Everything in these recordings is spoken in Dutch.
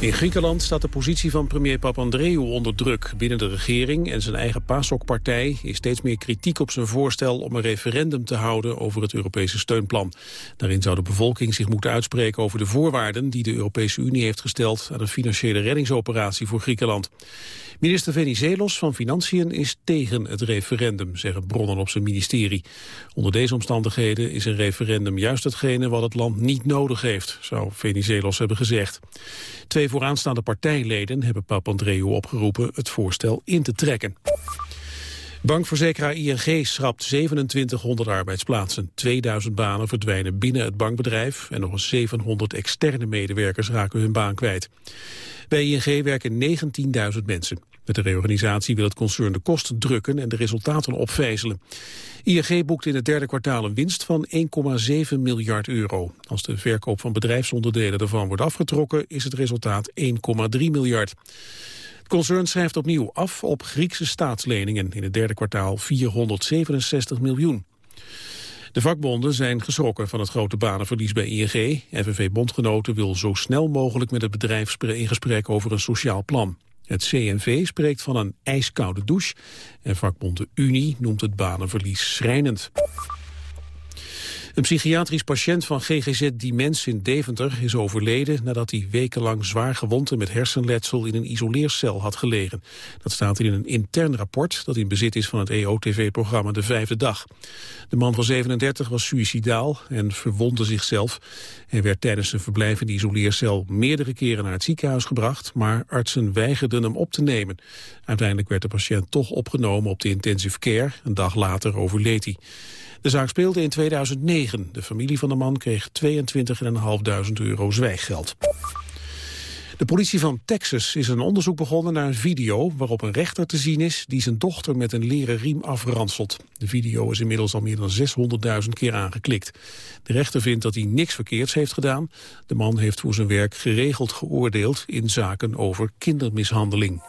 In Griekenland staat de positie van premier Papandreou onder druk. Binnen de regering en zijn eigen PASOK-partij is steeds meer kritiek op zijn voorstel om een referendum te houden over het Europese steunplan. Daarin zou de bevolking zich moeten uitspreken over de voorwaarden die de Europese Unie heeft gesteld aan een financiële reddingsoperatie voor Griekenland. Minister Venizelos van Financiën is tegen het referendum, zeggen bronnen op zijn ministerie. Onder deze omstandigheden is een referendum juist hetgene wat het land niet nodig heeft, zou Venizelos hebben gezegd. Twee vooraanstaande partijleden hebben Papandreou opgeroepen het voorstel in te trekken. Bankverzekeraar ING schrapt 2700 arbeidsplaatsen. 2000 banen verdwijnen binnen het bankbedrijf... en nog eens 700 externe medewerkers raken hun baan kwijt. Bij ING werken 19.000 mensen. Met de reorganisatie wil het concern de kosten drukken en de resultaten opvijzelen. ING boekt in het derde kwartaal een winst van 1,7 miljard euro. Als de verkoop van bedrijfsonderdelen ervan wordt afgetrokken is het resultaat 1,3 miljard. Het concern schrijft opnieuw af op Griekse staatsleningen in het derde kwartaal 467 miljoen. De vakbonden zijn geschrokken van het grote banenverlies bij ING. FNV-bondgenoten wil zo snel mogelijk met het bedrijf in gesprek over een sociaal plan. Het CNV spreekt van een ijskoude douche en vakbond Unie noemt het banenverlies schrijnend. Een psychiatrisch patiënt van GGZ Dimens in Deventer is overleden nadat hij wekenlang zwaar gewond en met hersenletsel in een isoleercel had gelegen. Dat staat in een intern rapport dat in bezit is van het EO-tv-programma De Vijfde Dag. De man van 37 was suicidaal en verwondde zichzelf. Hij werd tijdens zijn verblijf in de isoleercel meerdere keren naar het ziekenhuis gebracht, maar artsen weigerden hem op te nemen. Uiteindelijk werd de patiënt toch opgenomen op de intensive care. Een dag later overleed hij. De zaak speelde in 2009. De familie van de man kreeg 22.500 euro zwijggeld. De politie van Texas is een onderzoek begonnen naar een video waarop een rechter te zien is die zijn dochter met een leren riem afranselt. De video is inmiddels al meer dan 600.000 keer aangeklikt. De rechter vindt dat hij niks verkeerds heeft gedaan. De man heeft voor zijn werk geregeld geoordeeld in zaken over kindermishandeling.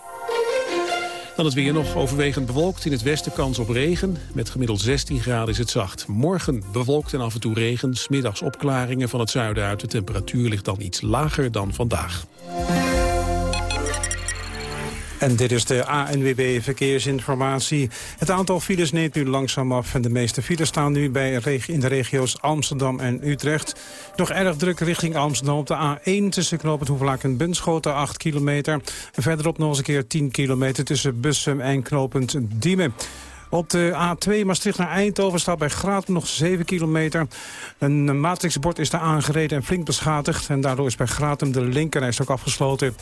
Dan het weer nog overwegend bewolkt. In het westen kans op regen. Met gemiddeld 16 graden is het zacht. Morgen bewolkt en af en toe regen. Smiddags opklaringen van het zuiden uit. De temperatuur ligt dan iets lager dan vandaag. En dit is de ANWB Verkeersinformatie. Het aantal files neemt nu langzaam af. En de meeste files staan nu bij in de regio's Amsterdam en Utrecht. Nog erg druk richting Amsterdam op de A1 tussen knooppunt Hoevelaak en Bunschoten 8 kilometer. En verderop nog eens een keer 10 kilometer tussen Bussum en knooppunt Diemen. Op de A2 Maastricht naar Eindhoven staat bij Gratum nog 7 kilometer. Een matrixbord is daar aangereden en flink beschadigd. En daardoor is bij Gratum de linkerreis ook afgesloten.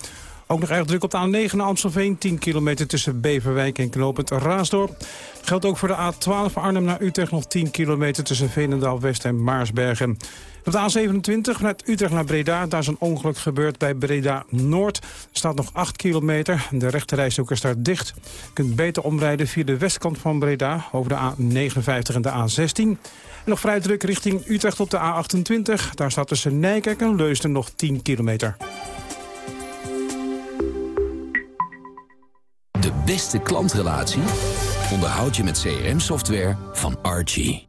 Ook nog erg druk op de A9 naar Amstelveen. 10 kilometer tussen Beverwijk en Knopend Raasdorp. Geldt ook voor de A12 van Arnhem naar Utrecht. Nog 10 kilometer tussen Veenendaal West en Maarsbergen. Op de A27 vanuit Utrecht naar Breda. Daar is een ongeluk gebeurd bij Breda Noord. Er staat nog 8 kilometer. De rechterrijstrook is daar dicht. Je kunt beter omrijden via de westkant van Breda. Over de A59 en de A16. En nog vrij druk richting Utrecht op de A28. Daar staat tussen Nijkerk en Leusden nog 10 kilometer. De beste klantrelatie onderhoud je met CRM-software van Archie.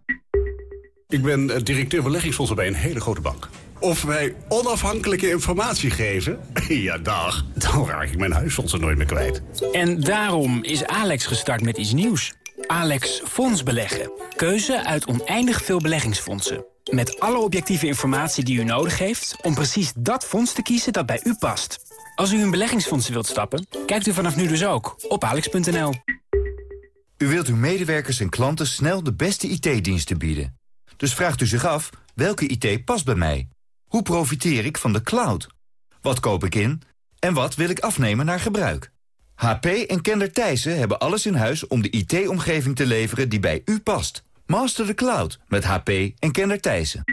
Ik ben eh, directeur beleggingsfondsen bij een hele grote bank. Of wij onafhankelijke informatie geven? ja, dag. Dan raak ik mijn huisfondsen nooit meer kwijt. En daarom is Alex gestart met iets nieuws. Alex Fonds Beleggen. Keuze uit oneindig veel beleggingsfondsen. Met alle objectieve informatie die u nodig heeft... om precies dat fonds te kiezen dat bij u past. Als u in beleggingsfondsen wilt stappen, kijkt u vanaf nu dus ook op alex.nl. U wilt uw medewerkers en klanten snel de beste IT-diensten bieden. Dus vraagt u zich af, welke IT past bij mij? Hoe profiteer ik van de cloud? Wat koop ik in? En wat wil ik afnemen naar gebruik? HP en Kender Thijssen hebben alles in huis om de IT-omgeving te leveren die bij u past. Master the Cloud met HP en Kender Thijssen.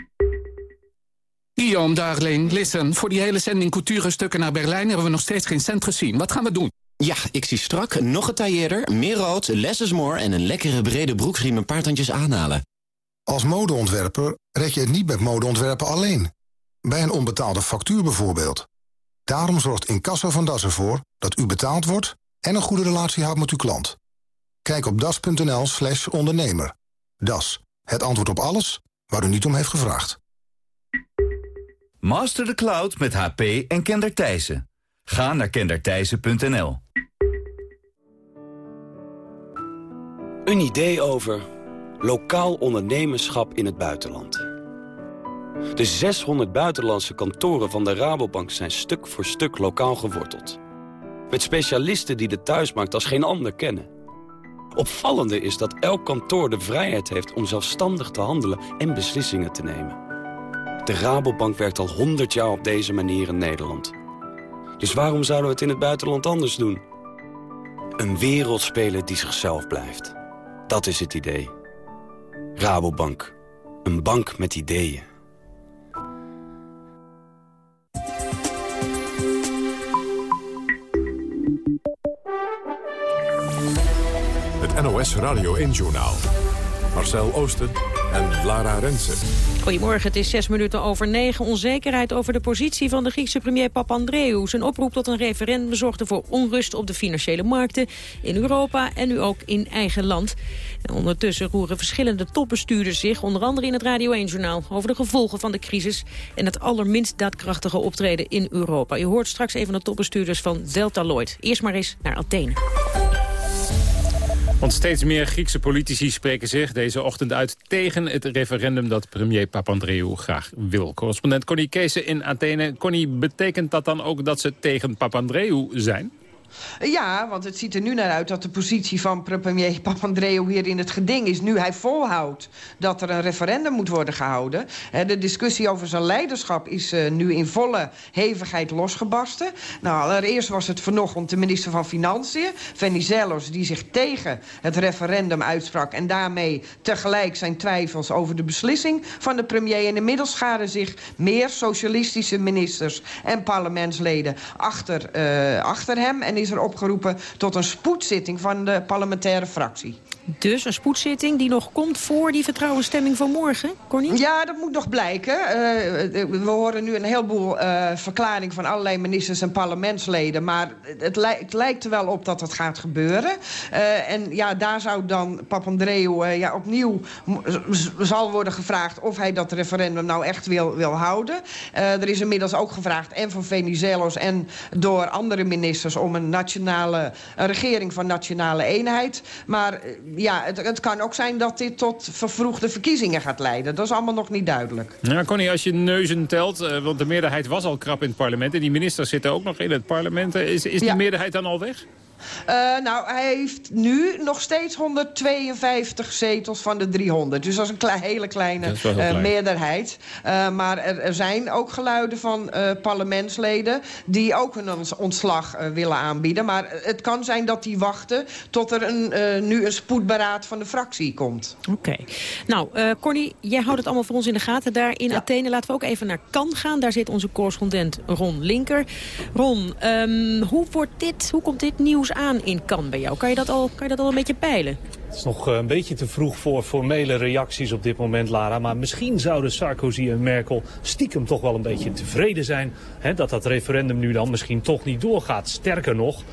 Guillaume, darling, listen. Voor die hele zending couture-stukken naar Berlijn... hebben we nog steeds geen cent gezien. Wat gaan we doen? Ja, ik zie strak, nog getailleerder, meer rood, less is more... en een lekkere brede broeksriem een paar tandjes aanhalen. Als modeontwerper red je het niet met modeontwerpen alleen. Bij een onbetaalde factuur bijvoorbeeld. Daarom zorgt Incasso van Das ervoor dat u betaald wordt... en een goede relatie houdt met uw klant. Kijk op das.nl slash ondernemer. Das, Het antwoord op alles waar u niet om heeft gevraagd. Master the Cloud met HP en Kender Thijssen. Ga naar kenderthijssen.nl. Een idee over lokaal ondernemerschap in het buitenland. De 600 buitenlandse kantoren van de Rabobank zijn stuk voor stuk lokaal geworteld. Met specialisten die de thuismarkt als geen ander kennen. Opvallende is dat elk kantoor de vrijheid heeft om zelfstandig te handelen en beslissingen te nemen. De Rabobank werkt al 100 jaar op deze manier in Nederland. Dus waarom zouden we het in het buitenland anders doen? Een wereldspeler die zichzelf blijft. Dat is het idee. Rabobank. Een bank met ideeën. Het NOS Radio 1-journaal. Marcel Oosten Lara Rensen. Goedemorgen, het is zes minuten over negen. Onzekerheid over de positie van de Griekse premier Papandreou. Zijn oproep tot een referendum zorgde voor onrust op de financiële markten... in Europa en nu ook in eigen land. En ondertussen roeren verschillende topbestuurders zich... onder andere in het Radio 1-journaal... over de gevolgen van de crisis... en het allerminst daadkrachtige optreden in Europa. Je hoort straks een van de topbestuurders van Delta Lloyd. Eerst maar eens naar Athene. Want steeds meer Griekse politici spreken zich deze ochtend uit tegen het referendum dat premier Papandreou graag wil. Correspondent Connie Kees in Athene. Connie, betekent dat dan ook dat ze tegen Papandreou zijn? Ja, want het ziet er nu naar uit dat de positie van premier Papandreou hier in het geding is. Nu hij volhoudt dat er een referendum moet worden gehouden. De discussie over zijn leiderschap is uh, nu in volle hevigheid losgebarsten. Nou, allereerst was het vanochtend de minister van Financiën, Venizelos, die zich tegen het referendum uitsprak. En daarmee tegelijk zijn twijfels over de beslissing van de premier. En inmiddels scharen zich meer socialistische ministers en parlementsleden achter, uh, achter hem. En er opgeroepen tot een spoedzitting van de parlementaire fractie. Dus een spoedzitting die nog komt voor die vertrouwensstemming van morgen, Cornie? Ja, dat moet nog blijken. Uh, we horen nu een heleboel uh, verklaring van allerlei ministers en parlementsleden. Maar het, li het, lijkt er wel op dat het gaat gebeuren. Uh, en ja, daar zou dan Papandreou ja, opnieuw zal worden gevraagd... of hij dat referendum nou echt wil, wil houden. er is inmiddels ook gevraagd, en van Venizelos en door andere ministers... om een, nationale, een regering van nationale eenheid. Maar ja, het, het, kan ook zijn dat dit tot vervroegde verkiezingen gaat leiden. Dat is allemaal nog niet duidelijk. Ja, Connie, als je neuzen telt, uh, want de meerderheid was al krap in het parlement... en die ministers zitten ook nog in het parlement. Is, is die ja. meerderheid dan al weg? Uh, nou, hij heeft nu nog steeds 152 zetels van de 300. Dus dat is een kle hele kleine uh, klein. meerderheid. Uh, maar er, er, zijn ook geluiden van parlementsleden... die ook hun ontslag willen aanbieden. Maar het kan zijn dat die wachten tot er een, nu een spoedberaad van de fractie komt. Oké. Okay. Nou, Corny, jij houdt het allemaal voor ons in de gaten daar in ja. Athene. Laten we ook even naar Cannes gaan. Daar zit onze correspondent Ron Linker. Ron, um, hoe, wordt dit, hoe komt dit nieuws aan in Cannes bij jou? Kan je dat al, kan je dat al een beetje peilen? Het is nog een beetje te vroeg voor formele reacties op dit moment, Lara. Maar misschien zouden Sarkozy en Merkel stiekem toch wel een beetje tevreden zijn... Hè, dat dat referendum nu dan misschien toch niet doorgaat. Sterker nog,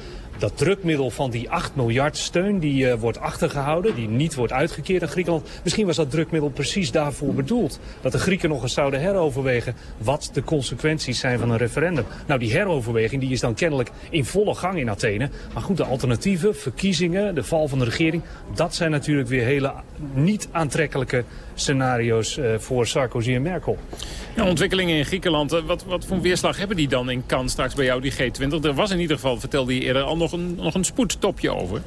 dat drukmiddel van die 8 miljard steun die uh, wordt achtergehouden, die niet wordt uitgekeerd aan Griekenland. Misschien was dat drukmiddel precies daarvoor bedoeld. Dat de Grieken nog eens zouden heroverwegen wat de consequenties zijn van een referendum. Nou, die heroverweging die is dan kennelijk in volle gang in Athene. Maar goed, de alternatieven, verkiezingen, de val van de regering, dat zijn natuurlijk weer hele niet aantrekkelijke scenario's uh, voor Sarkozy en Merkel. Ja, ontwikkelingen in Griekenland, wat, wat voor weerslag hebben die dan in Cannes straks bij jou, die G20? Er was in ieder geval, vertelde je eerder, al nog een, nog een spoedtopje over.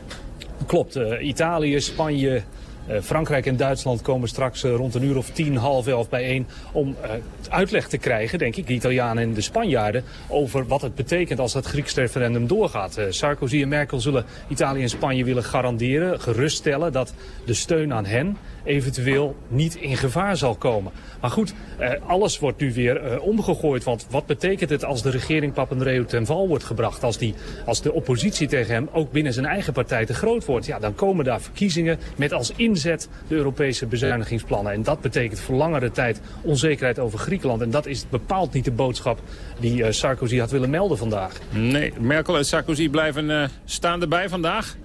Klopt, uh, Italië, Spanje, uh, Frankrijk en Duitsland komen straks uh, rond een uur of tien, half elf bijeen... om uh, uitleg te krijgen, denk ik, de Italianen en de Spanjaarden... over wat het betekent als het Grieks referendum doorgaat. Sarkozy en Merkel zullen Italië en Spanje willen garanderen, geruststellen... dat de steun aan hen eventueel niet in gevaar zal komen. Maar goed, eh, alles wordt nu weer eh, omgegooid. Want wat betekent het als de regering Papandreou ten val wordt gebracht? Als, die, als de oppositie tegen hem ook binnen zijn eigen partij te groot wordt? Ja, dan komen daar verkiezingen met als inzet de Europese bezuinigingsplannen. En dat betekent voor langere tijd onzekerheid over Griekenland. En dat is bepaald niet de boodschap die uh, Sarkozy had willen melden vandaag. Nee, Merkel en Sarkozy blijven uh, staan erbij vandaag.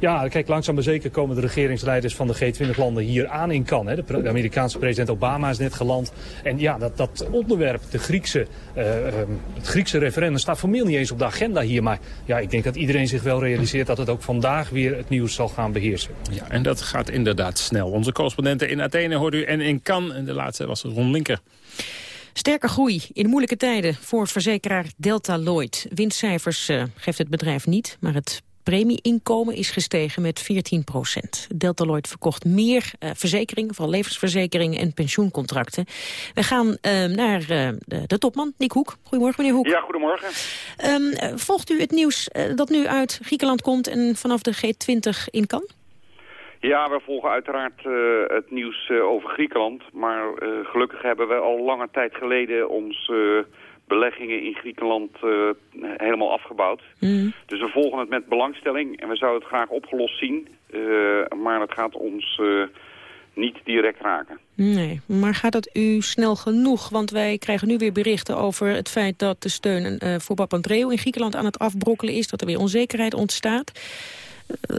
Ja, kijk, langzaam maar zeker komen de regeringsleiders van de G20-landen hier aan in Cannes. Hè. De, de, Amerikaanse president Obama is net geland. En ja, dat, dat onderwerp, de Griekse, uh, het Griekse referendum, staat formeel niet eens op de agenda hier. Maar ja, ik denk dat iedereen zich wel realiseert dat het ook vandaag weer het nieuws zal gaan beheersen. Ja, en dat gaat inderdaad snel. Onze correspondenten in Athene hoort u en in Cannes. En de laatste was Ron Linker. Sterke groei in moeilijke tijden voor verzekeraar Delta Lloyd. Winstcijfers uh, geeft het bedrijf niet, maar het premieinkomen is gestegen met 14 procent. Delta Lloyd verkocht meer uh, verzekeringen, vooral levensverzekeringen en pensioencontracten. We gaan uh, naar uh, de topman, Nick Hoek. Goedemorgen, meneer Hoek. Ja, goedemorgen. Um, volgt u het nieuws dat nu uit Griekenland komt en vanaf de G20 in kan? Ja, we volgen uiteraard uh, het nieuws uh, over Griekenland. Maar uh, gelukkig hebben we al lange tijd geleden ons beleggingen in Griekenland helemaal afgebouwd. Mm. Dus we volgen het met belangstelling en we zouden het graag opgelost zien. maar het gaat ons niet direct raken. Nee, maar gaat dat u snel genoeg? Want wij krijgen nu weer berichten over het feit dat de steun voor Papandreou in Griekenland aan het afbrokkelen is. Dat er weer onzekerheid ontstaat.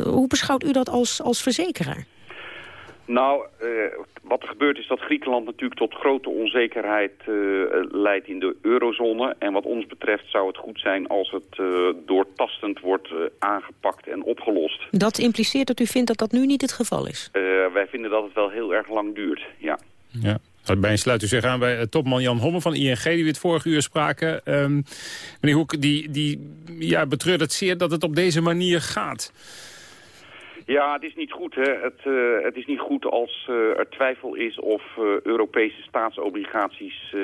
Hoe beschouwt u dat als, als verzekeraar? Nou, uh, wat er gebeurt is dat Griekenland natuurlijk tot grote onzekerheid uh, leidt in de eurozone. En wat ons betreft zou het goed zijn als het doortastend wordt aangepakt en opgelost. Dat impliceert dat u vindt dat dat nu niet het geval is? wij vinden dat het wel heel erg lang duurt, ja. Ja. Daarbij sluit u zich aan bij topman Jan Homme van ING, die we het vorige uur spraken. Um, meneer Hoek, die, die ja, betreurt het zeer dat het op deze manier gaat. Ja, het is niet goed. Hè. Het, uh, het is niet goed als uh, er twijfel is of uh, Europese staatsobligaties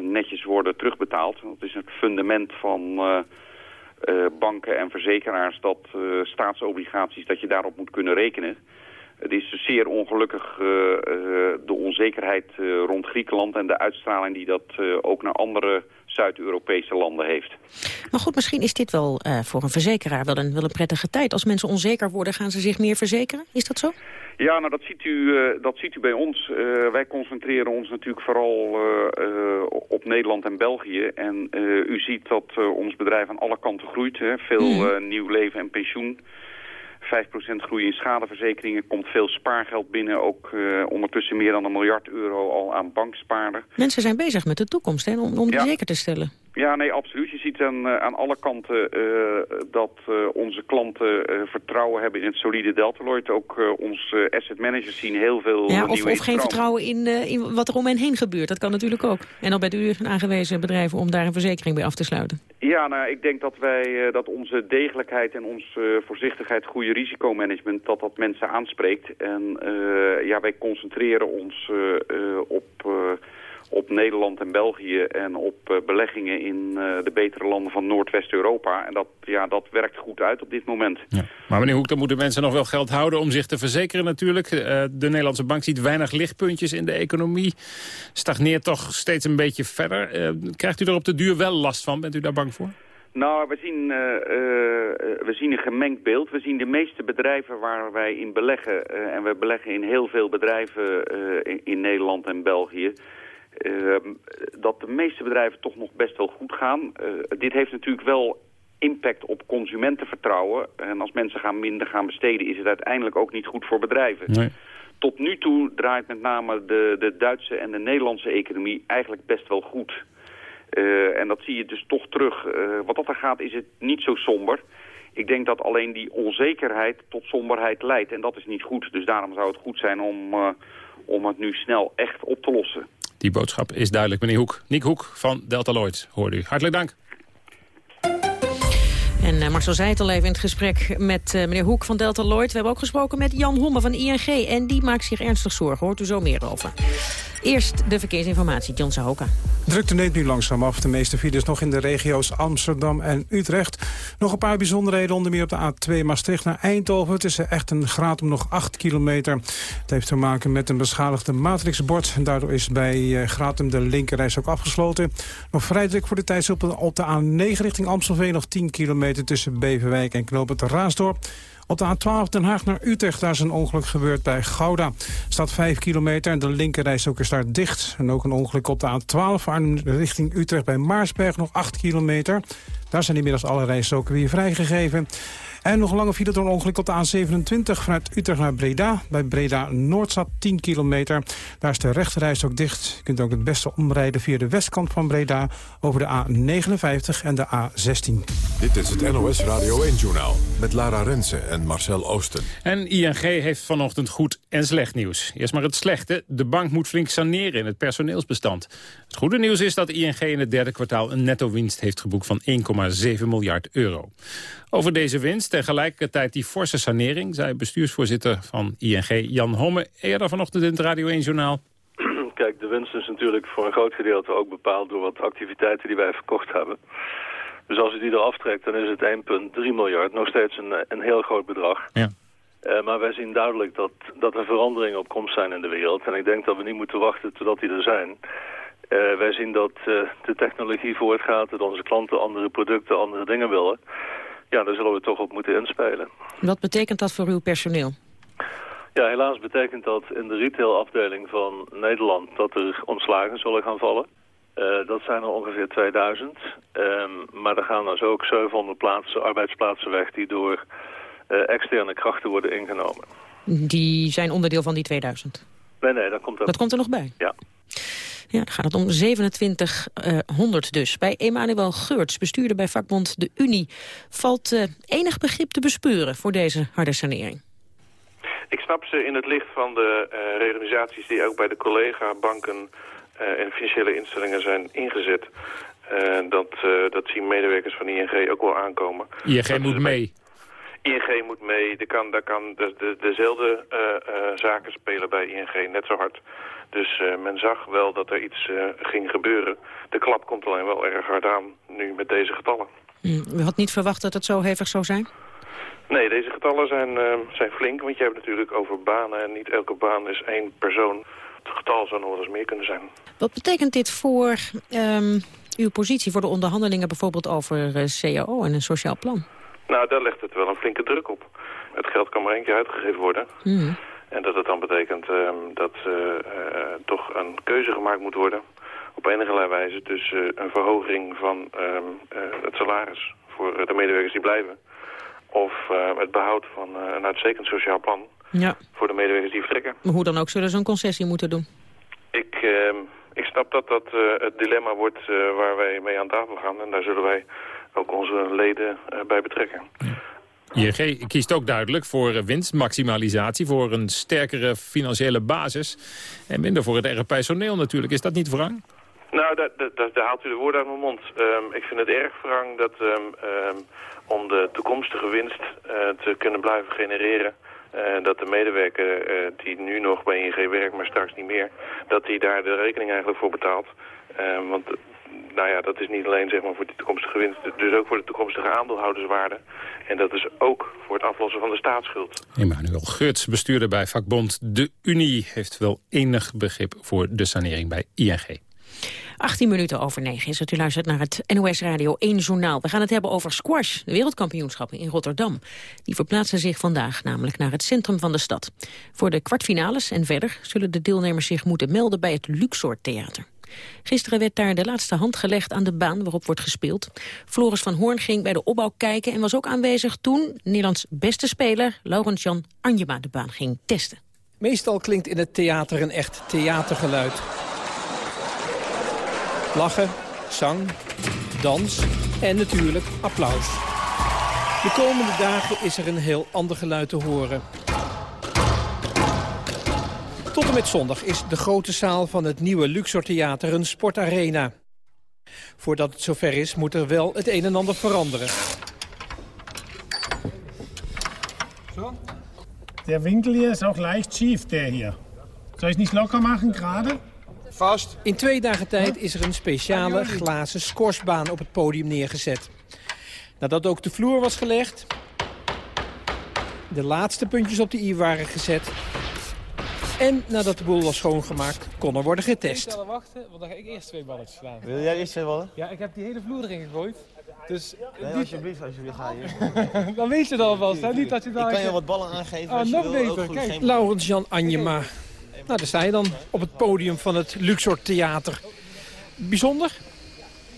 netjes worden terugbetaald. Dat is het fundament van banken en verzekeraars dat staatsobligaties, dat je daarop moet kunnen rekenen. Het is zeer ongelukkig de onzekerheid rond Griekenland en de uitstraling die dat ook naar andere Zuid-Europese landen heeft. Maar goed, misschien is dit wel voor een verzekeraar wel een, wel een prettige tijd. Als mensen onzeker worden, gaan ze zich meer verzekeren? Is dat zo? Ja, nou dat ziet u, dat ziet u bij ons. wij concentreren ons natuurlijk vooral op Nederland en België. En u ziet dat ons bedrijf aan alle kanten groeit. Hè. Veel mm. nieuw leven en pensioen. 5% groei in schadeverzekeringen. Komt veel spaargeld binnen. Ook uh, ondertussen meer dan een miljard euro al aan bankspaarden. Mensen zijn bezig met de toekomst hè, om, om die ja. zeker te stellen. Ja, nee, absoluut. Je ziet aan, uh, aan alle kanten uh, dat uh, onze klanten vertrouwen hebben in het solide Deltaloid. Ook onze asset managers zien heel veel ja, of, of geen vertrouwen in, in wat er om hen heen gebeurt. Dat kan natuurlijk ook. En dan bent u aangewezen bedrijf om daar een verzekering bij af te sluiten. Ja, nou, ik denk dat wij, dat onze degelijkheid en onze voorzichtigheid, goede risicomanagement, dat dat mensen aanspreekt. En ja, wij concentreren ons op op Nederland en België en op uh, beleggingen in uh, de betere landen van Noordwest-Europa. En dat, ja, dat werkt goed uit op dit moment. Ja. Maar meneer Hoek, dan moeten mensen nog wel geld houden om zich te verzekeren natuurlijk. Uh, de Nederlandse bank ziet weinig lichtpuntjes in de economie. Stagneert toch steeds een beetje verder. krijgt u er op de duur wel last van? Bent u daar bang voor? Nou, we zien, uh, uh, we zien een gemengd beeld. We zien de meeste bedrijven waar wij in beleggen... Uh, en we beleggen in heel veel bedrijven in, in, Nederland en België... Uh, dat de meeste bedrijven toch nog best wel goed gaan. Uh, dit heeft natuurlijk wel impact op consumentenvertrouwen. En als mensen gaan minder gaan besteden... is het uiteindelijk ook niet goed voor bedrijven. Nee. Tot nu toe draait met name de, de Duitse en de Nederlandse economie eigenlijk best wel goed. Uh, en dat zie je dus toch terug. wat dat er gaat is het niet zo somber. Ik denk dat alleen die onzekerheid tot somberheid leidt. En dat is niet goed. Dus daarom zou het goed zijn om, om het nu snel echt op te lossen. Die boodschap is duidelijk, meneer Hoek. Nick Hoek van Delta Lloyd, hoorde u. Hartelijk dank. En uh, Marcel zei het al even in het gesprek met uh, meneer Hoek van Delta Lloyd. We hebben ook gesproken met Jan Homme van ING. En die maakt zich ernstig zorgen, hoort u zo meer over. Eerst de verkeersinformatie, John Sahoka. Drukte neemt nu langzaam af. De meeste files nog in de regio's Amsterdam en Utrecht. Nog een paar bijzonderheden, onder meer op de A2 Maastricht naar Eindhoven. Het is echt een graad om nog 8 kilometer. Het heeft te maken met een beschadigde matrixbord. Daardoor is bij uh, Gratum de linkerreis ook afgesloten. Nog vrij druk voor de tijd op, de A9 richting Amstelveen. Nog 10 kilometer tussen Beverwijk en Knoop Raasdorp. Op de A12 Den Haag naar Utrecht, daar is een ongeluk gebeurd bij Gouda. Staat 5 kilometer en de linkerrijstok is daar dicht. En ook een ongeluk op de A12 Arnhem richting Utrecht bij Maarsberg, nog 8 kilometer. Daar zijn inmiddels alle rijstroken weer vrijgegeven. En nog een lange file door een ongeluk op de A27 vanuit Utrecht naar Breda. Bij Breda Noordzat 10 kilometer. Daar is de rechterreis ook dicht. Je kunt ook het beste omrijden via de westkant van Breda... over de A59 en de A16. Dit is het NOS Radio 1-journaal met Lara Rensen en Marcel Oosten. En ING heeft vanochtend goed en slecht nieuws. Eerst maar het slechte. De bank moet flink saneren in het personeelsbestand. Het goede nieuws is dat ING in het derde kwartaal een netto-winst heeft geboekt van 1,7 miljard euro. Over deze winst tegelijkertijd die forse sanering... zei bestuursvoorzitter van ING Jan Homme eerder vanochtend in het Radio 1-journaal. Kijk, de winst is natuurlijk voor een groot gedeelte ook bepaald door wat activiteiten die wij verkocht hebben. Dus als u die eraf trekt, dan is het 1,3 miljard. Nog steeds een, een heel groot bedrag. Ja. Uh, maar wij zien duidelijk dat, dat er veranderingen op komst zijn in de wereld. En ik denk dat we niet moeten wachten totdat die er zijn. Uh, wij zien dat uh, de technologie voortgaat, dat onze klanten andere producten, andere dingen willen. Ja, daar zullen we toch op moeten inspelen. Wat betekent dat voor uw personeel? Ja, helaas betekent dat in de retailafdeling van Nederland dat er ontslagen zullen gaan vallen. Uh, dat zijn er ongeveer 2000. Um, maar er gaan dus ook 700 plaatsen, arbeidsplaatsen weg die door uh, externe krachten worden ingenomen. Die zijn onderdeel van die 2000? Nee, nee, dat komt er, dat komt er nog bij? Ja. Ja, dan gaat het om 2700 dus. Bij Emanuel Geurts, bestuurder bij vakbond De Unie... valt uh, enig begrip te bespeuren voor deze harde sanering. Ik snap ze in het licht van de uh, reorganisaties die ook bij de collega-banken uh, en financiële instellingen zijn ingezet. Uh, dat, dat zien medewerkers van ING ook wel aankomen. ING dat moet mee. ING moet mee. Er kan, daar kan de, de, dezelfde zaken spelen bij ING net zo hard. Dus uh, men zag wel dat er iets uh, ging gebeuren. De klap komt alleen wel erg hard aan nu met deze getallen. Mm, u had niet verwacht dat het zo hevig zou zijn? Nee, deze getallen zijn, uh, zijn flink, want je hebt natuurlijk over banen... en niet elke baan is één persoon. Het getal zou nog wel eens meer kunnen zijn. Wat betekent dit voor um, uw positie, voor de onderhandelingen... bijvoorbeeld over CAO en een sociaal plan? Nou, daar legt het wel een flinke druk op. Het geld kan maar één keer uitgegeven worden... Mm. En dat het dan betekent um, dat uh, uh, toch een keuze gemaakt moet worden op enige wijze. Dus uh, een verhoging van um, het salaris voor de medewerkers die blijven. Of het behoud van een uitstekend sociaal plan ja. voor de medewerkers die vertrekken. Maar hoe dan ook zullen ze een concessie moeten doen? Ik, ik snap dat dat het dilemma wordt waar wij mee aan tafel gaan. En daar zullen wij ook onze leden bij betrekken. Ja. ING kiest ook duidelijk voor winstmaximalisatie, voor een sterkere financiële basis. En minder voor het erg personeel natuurlijk. Is dat niet wrang? Nou, daar, haalt u de woorden uit mijn mond. Um, ik vind het erg wrang dat um, um, om de toekomstige winst uh, te kunnen blijven genereren... Uh, dat de medewerker die nu nog bij ING werkt, maar straks niet meer... dat hij daar de rekening eigenlijk voor betaalt. want nou ja, dat is niet alleen zeg maar, voor de toekomstige winst, dus ook voor de toekomstige aandeelhouderswaarde. En dat is ook voor het aflossen van de staatsschuld. Emmanuel Geurts, bestuurder bij vakbond De Unie, heeft wel enig begrip voor de sanering bij ING. 18 minuten over 9 is het. U luistert naar het NOS Radio 1 Journaal. We gaan het hebben over squash, de wereldkampioenschappen in Rotterdam. Die verplaatsen zich vandaag namelijk naar het centrum van de stad. Voor de kwartfinales en verder zullen de deelnemers zich moeten melden bij het Luxor Theater. Gisteren werd daar de laatste hand gelegd aan de baan waarop wordt gespeeld. Floris van Hoorn ging bij de opbouw kijken en was ook aanwezig toen Nederlands beste speler Laurens-Jan Anjema de baan ging testen. Meestal klinkt in het theater een echt theatergeluid. Lachen, zang, dans en natuurlijk applaus. De komende dagen is er een heel ander geluid te horen. Tot en met zondag is de grote zaal van het nieuwe Luxor Theater een sportarena. Voordat het zover is, moet er wel het een en ander veranderen. Zo. Der Winkel hier ist auch leicht schief, der hier. Soll ich nicht locker machen gerade? Vast. In twee dagen tijd is er een speciale glazen scoresbaan op het podium neergezet. Nadat ook de vloer was gelegd, de laatste puntjes op de i waren gezet... En nadat de boel was schoongemaakt, kon er worden getest. Ik wachten, want dan ga ik eerst twee balletjes slaan. Wil jij eerst twee ballen? Ja, ik heb die hele vloer erin gegooid. Dus, nee, die... alsjeblieft, alsjeblieft, ga je. dan weet je het alvast, hè? Niet dat je daar... Ik kan je wat ballen aangeven als nog wil. beter, kijk. Geen... Laurens-Jan Anjema. Nou, daar sta je dan op het podium van het Luxor Theater. Bijzonder?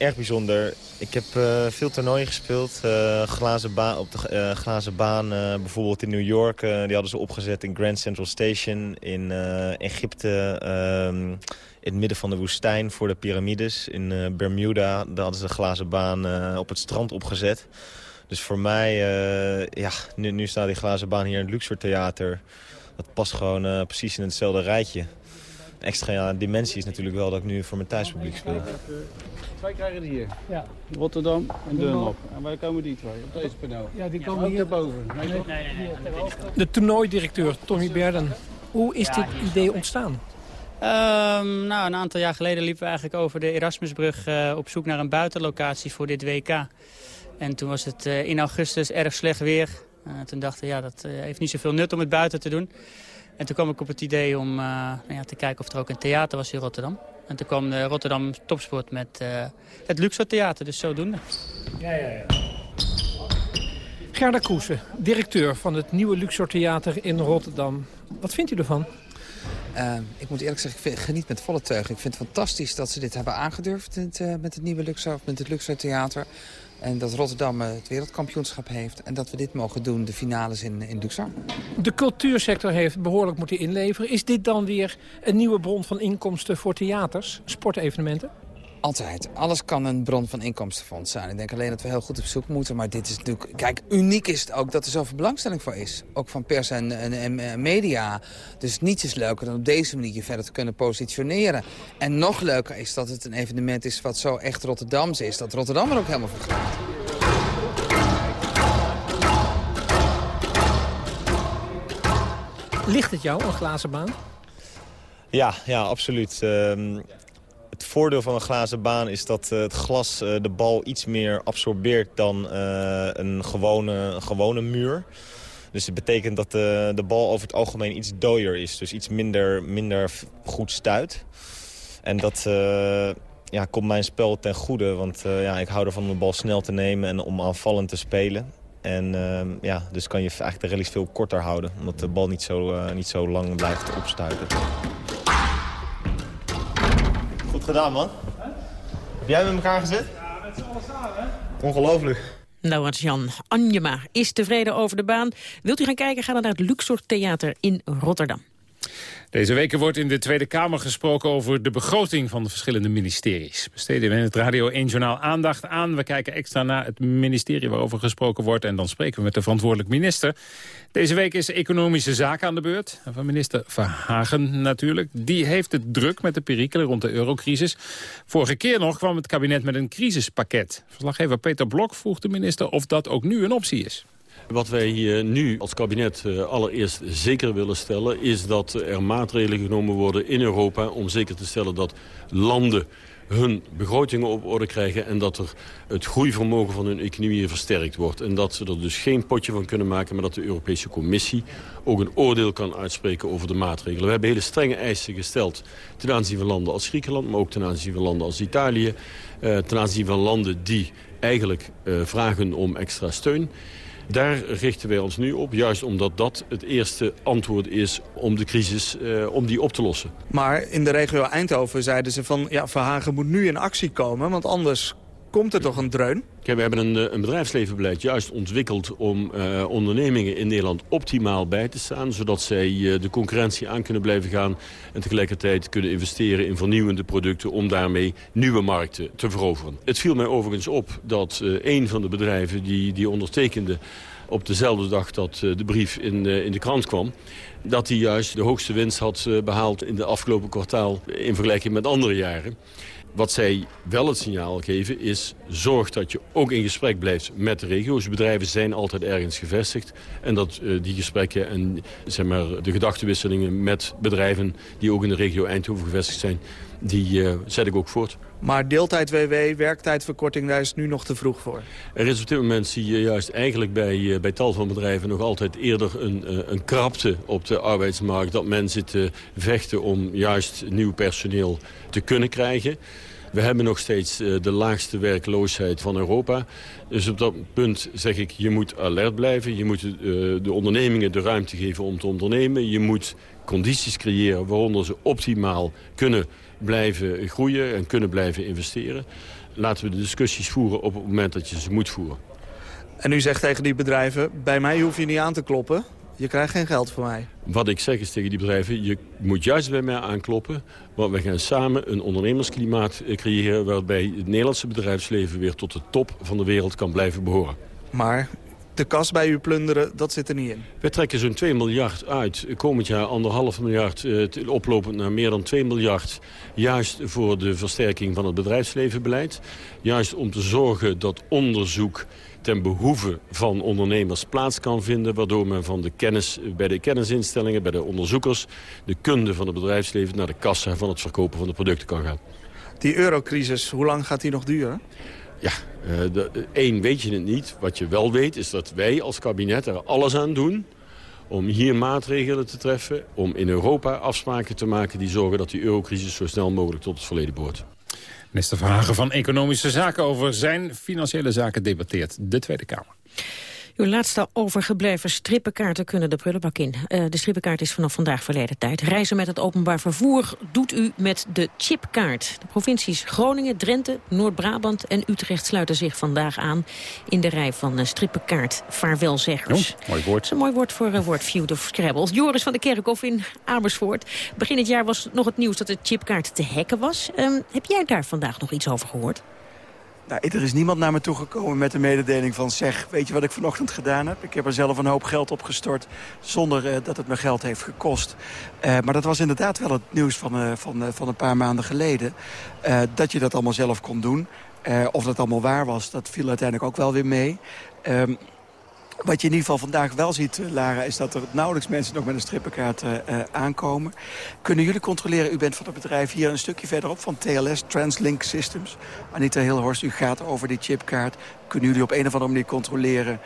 Erg bijzonder. Ik heb uh, veel toernooien gespeeld. Uh, glazen baan, op de glazen baan bijvoorbeeld in New York. die hadden ze opgezet in Grand Central Station. In Egypte, ehm, in het midden van de woestijn voor de piramides. In Bermuda, daar hadden ze de glazen baan op het strand opgezet. Dus voor mij, ja, nu, nu staat die glazen baan hier in het Luxor Theater. Dat past gewoon precies in hetzelfde rijtje extra dimensie is natuurlijk wel dat ik nu voor mijn thuispubliek speel. Twee krijgen die hier. Ja. Rotterdam en Dunlop. En waar komen die twee? Op deze paneel. Ja, die komen hier boven. Nee, nee, nee, De toernooidirecteur Tommy Berden. Hoe is dit idee ontstaan? Um, nou, een aantal jaar geleden liepen we eigenlijk over de Erasmusbrug uh, op zoek naar een buitenlocatie voor dit WK. En toen was het uh, in augustus erg slecht weer. Uh, toen dachten we, ja, dat heeft niet zoveel nut om het buiten te doen. En toen kwam ik op het idee om uh, nou ja, te kijken of er ook een theater was in Rotterdam. En toen kwam de Rotterdam Topsport met uh, het Luxor Theater, dus zodoende. Ja, ja, ja. Gerda Kroesen, directeur van het nieuwe Luxor Theater in Rotterdam. Wat vindt u ervan? Uh, ik moet eerlijk zeggen, ik geniet met volle teugen. Ik vind het fantastisch dat ze dit hebben aangedurfd met, uh, met het nieuwe Luxor, met het Luxor Theater. En dat Rotterdam het wereldkampioenschap heeft. En dat we dit mogen doen, de finales in, in Luxor. De cultuursector heeft behoorlijk moeten inleveren. Is dit dan weer een nieuwe bron van inkomsten voor theaters, sportevenementen? Altijd. Alles kan een bron van inkomstenfonds zijn. Ik denk alleen dat we heel goed op zoek moeten. Maar dit is natuurlijk... Kijk, uniek is het ook dat er zoveel belangstelling voor is. Ook van pers en, en, en media. Dus niets is leuker dan op deze manier je verder te kunnen positioneren. En nog leuker is dat het een evenement is wat zo echt Rotterdams is. Dat Rotterdam er ook helemaal voor gaat. Ligt het jou, een glazen baan? Ja, ja absoluut. Uh, het voordeel van een glazen baan is dat eh, het glas eh, de bal iets meer absorbeert dan eh, een, gewone, gewone muur. Dus het betekent dat de, de bal over het algemeen iets dooier is. Dus iets minder, minder goed stuit. En dat ja, komt mijn spel ten goede. Want ja, ik hou ervan om de bal snel te nemen en om aanvallend te spelen. En ja, dus kan je eigenlijk de rallies veel korter houden. Omdat de bal niet zo, niet zo lang blijft opstuiten gedaan, man. Heb jij met elkaar gezet? Ja, met z'n allen samen, hè? Ongelooflijk. Nou, Jan Anjema is tevreden over de baan. Wilt u gaan kijken, ga dan naar het Luxor Theater in Rotterdam. Deze weken wordt in de Tweede Kamer gesproken over de begroting van de verschillende ministeries. Besteden we in het Radio 1 Journaal aandacht aan. We kijken extra naar het ministerie waarover gesproken wordt en dan spreken we met de verantwoordelijk minister. Deze week is Economische Zaken aan de beurt. Van minister Verhagen natuurlijk. Die heeft het druk met de perikelen rond de eurocrisis. Vorige keer nog kwam het kabinet met een crisispakket. Verslaggever Peter Blok vroeg de minister of dat ook nu een optie is. Wat wij hier nu als kabinet eh, allereerst zeker willen stellen... is dat er maatregelen genomen worden in Europa... om zeker te stellen dat landen hun begrotingen op orde krijgen... en dat er het groeivermogen van hun economie versterkt wordt. En dat ze er dus geen potje van kunnen maken... maar dat de Europese Commissie ook een oordeel kan uitspreken over de maatregelen. We hebben hele strenge eisen gesteld ten aanzien van landen als Griekenland... maar ook ten aanzien van landen als Italië. Eh, ten aanzien van landen die eigenlijk uh, vragen om extra steun. Daar richten wij ons nu op, juist omdat dat het eerste antwoord is om de crisis eh, om die op te lossen. Maar in de regio Eindhoven zeiden ze van, ja, Verhagen moet nu in actie komen, want anders komt er toch een dreun? Kijk, we hebben een, eh, een bedrijfslevenbeleid juist ontwikkeld om uh, ondernemingen in Nederland optimaal bij te staan. Zodat zij uh, de concurrentie aan kunnen blijven gaan en tegelijkertijd kunnen investeren in vernieuwende producten om daarmee nieuwe markten te veroveren. Het viel mij overigens op dat een van de bedrijven die, die ondertekende op dezelfde dag dat de brief in, in de krant kwam dat hij juist de hoogste winst had behaald in de afgelopen kwartaal in vergelijking met andere jaren. Wat zij wel het signaal geven is... zorg dat je ook in gesprek blijft met de regio's. Bedrijven zijn altijd ergens gevestigd. En dat uh, die gesprekken en zeg maar, de gedachtenwisselingen met bedrijven... die ook in de regio Eindhoven gevestigd zijn, die uh, zet ik ook voort. Maar deeltijd-WW, werktijdverkorting, daar is nu nog te vroeg voor. Er is op dit moment zie je juist eigenlijk bij, bij tal van bedrijven... nog altijd eerder een, een krapte op de arbeidsmarkt. Dat men zit te vechten om juist nieuw personeel te kunnen krijgen. We hebben nog steeds eh, de laagste werkloosheid van Europa. Dus op dat punt zeg ik, je moet alert blijven. Je moet eh, de ondernemingen de ruimte geven om te ondernemen. Je moet condities creëren waaronder ze optimaal kunnen blijven groeien en kunnen blijven investeren. Laten we de discussies voeren op het moment dat je ze moet voeren. En u zegt tegen die bedrijven, bij mij hoef je niet aan te kloppen. Je krijgt geen geld van mij. Wat ik zeg is tegen die bedrijven, je moet juist bij mij aankloppen. Want we gaan samen een ondernemersklimaat eh, creëren... waarbij het Nederlandse bedrijfsleven weer tot de top van de wereld kan blijven behoren. Maar de kas bij u plunderen, dat zit er niet in. We trekken zo'n 2 miljard uit. Komend jaar anderhalf miljard, eh, oplopend naar meer dan 2 miljard. Juist voor de versterking van het bedrijfslevenbeleid. Juist om te zorgen dat onderzoek ten behoeve van ondernemers plaats kan vinden... waardoor men van de kennis bij de kennisinstellingen, bij de onderzoekers... de kunde van het bedrijfsleven naar de kassa van het verkopen van de producten kan gaan. Die eurocrisis, hoe lang gaat die nog duren? Ja, de, één weet je het niet. Wat je wel weet is dat wij als kabinet er alles aan doen om hier maatregelen te treffen... om in Europa afspraken te maken die zorgen dat die eurocrisis zo snel mogelijk tot het verleden behoort. Minister Verhagen van Economische Zaken over zijn financiële zaken debatteert de Tweede Kamer. Uw laatste overgebleven strippenkaarten kunnen de prullenbak in. Uh, de strippenkaart is vanaf vandaag verleden tijd. Reizen met het openbaar vervoer doet u met de chipkaart. De provincies Groningen, Drenthe, Noord-Brabant en Utrecht sluiten zich vandaag aan... in de rij van uh, strippenkaart vaarwelzeggers. Oh, mooi woord. Dat is een mooi woord voor uh, Wordfeud of Scrabble. Joris van de Kerkhof in Amersfoort. Begin het jaar was nog het nieuws dat de chipkaart te hacken was. Um, heb jij daar vandaag nog iets over gehoord? Nou, er is niemand naar me toegekomen met de mededeling van... zeg, weet je wat ik vanochtend gedaan heb? Ik heb er zelf een hoop geld op gestort zonder uh, dat het me geld heeft gekost. Uh, maar dat was inderdaad wel het nieuws van, uh, van, van een paar maanden geleden. dat je dat allemaal zelf kon doen. of dat allemaal waar was, dat viel uiteindelijk ook wel weer mee. Wat je in ieder geval vandaag wel ziet, eh, Lara... is dat er nauwelijks mensen nog met een strippenkaart uh, aankomen. Kunnen jullie controleren, u bent van het bedrijf hier een stukje verderop... van TLS, Translink Systems. Anita Hilhorst, u gaat over die chipkaart. Kunnen jullie op een of andere manier controleren...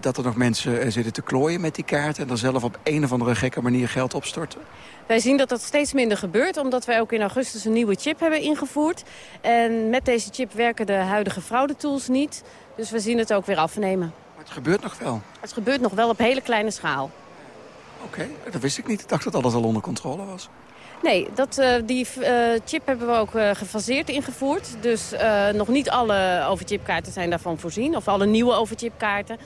Dat er nog mensen zitten te klooien met die kaart... en er zelf op een of andere gekke manier geld opstorten? Wij zien dat dat steeds minder gebeurt, omdat wij ook in augustus een nieuwe chip hebben ingevoerd. En met deze chip werken de huidige fraudetools niet. Dus we zien het ook weer afnemen. Het gebeurt nog wel? Het gebeurt nog wel op hele kleine schaal. Oké, okay, dat wist ik niet. Ik dacht dat alles al onder controle was. Nee, dat, uh, die uh, chip hebben we ook uh, gefaseerd ingevoerd. Dus nog niet alle overchipkaarten zijn daarvan voorzien. Of alle nieuwe overchipkaarten.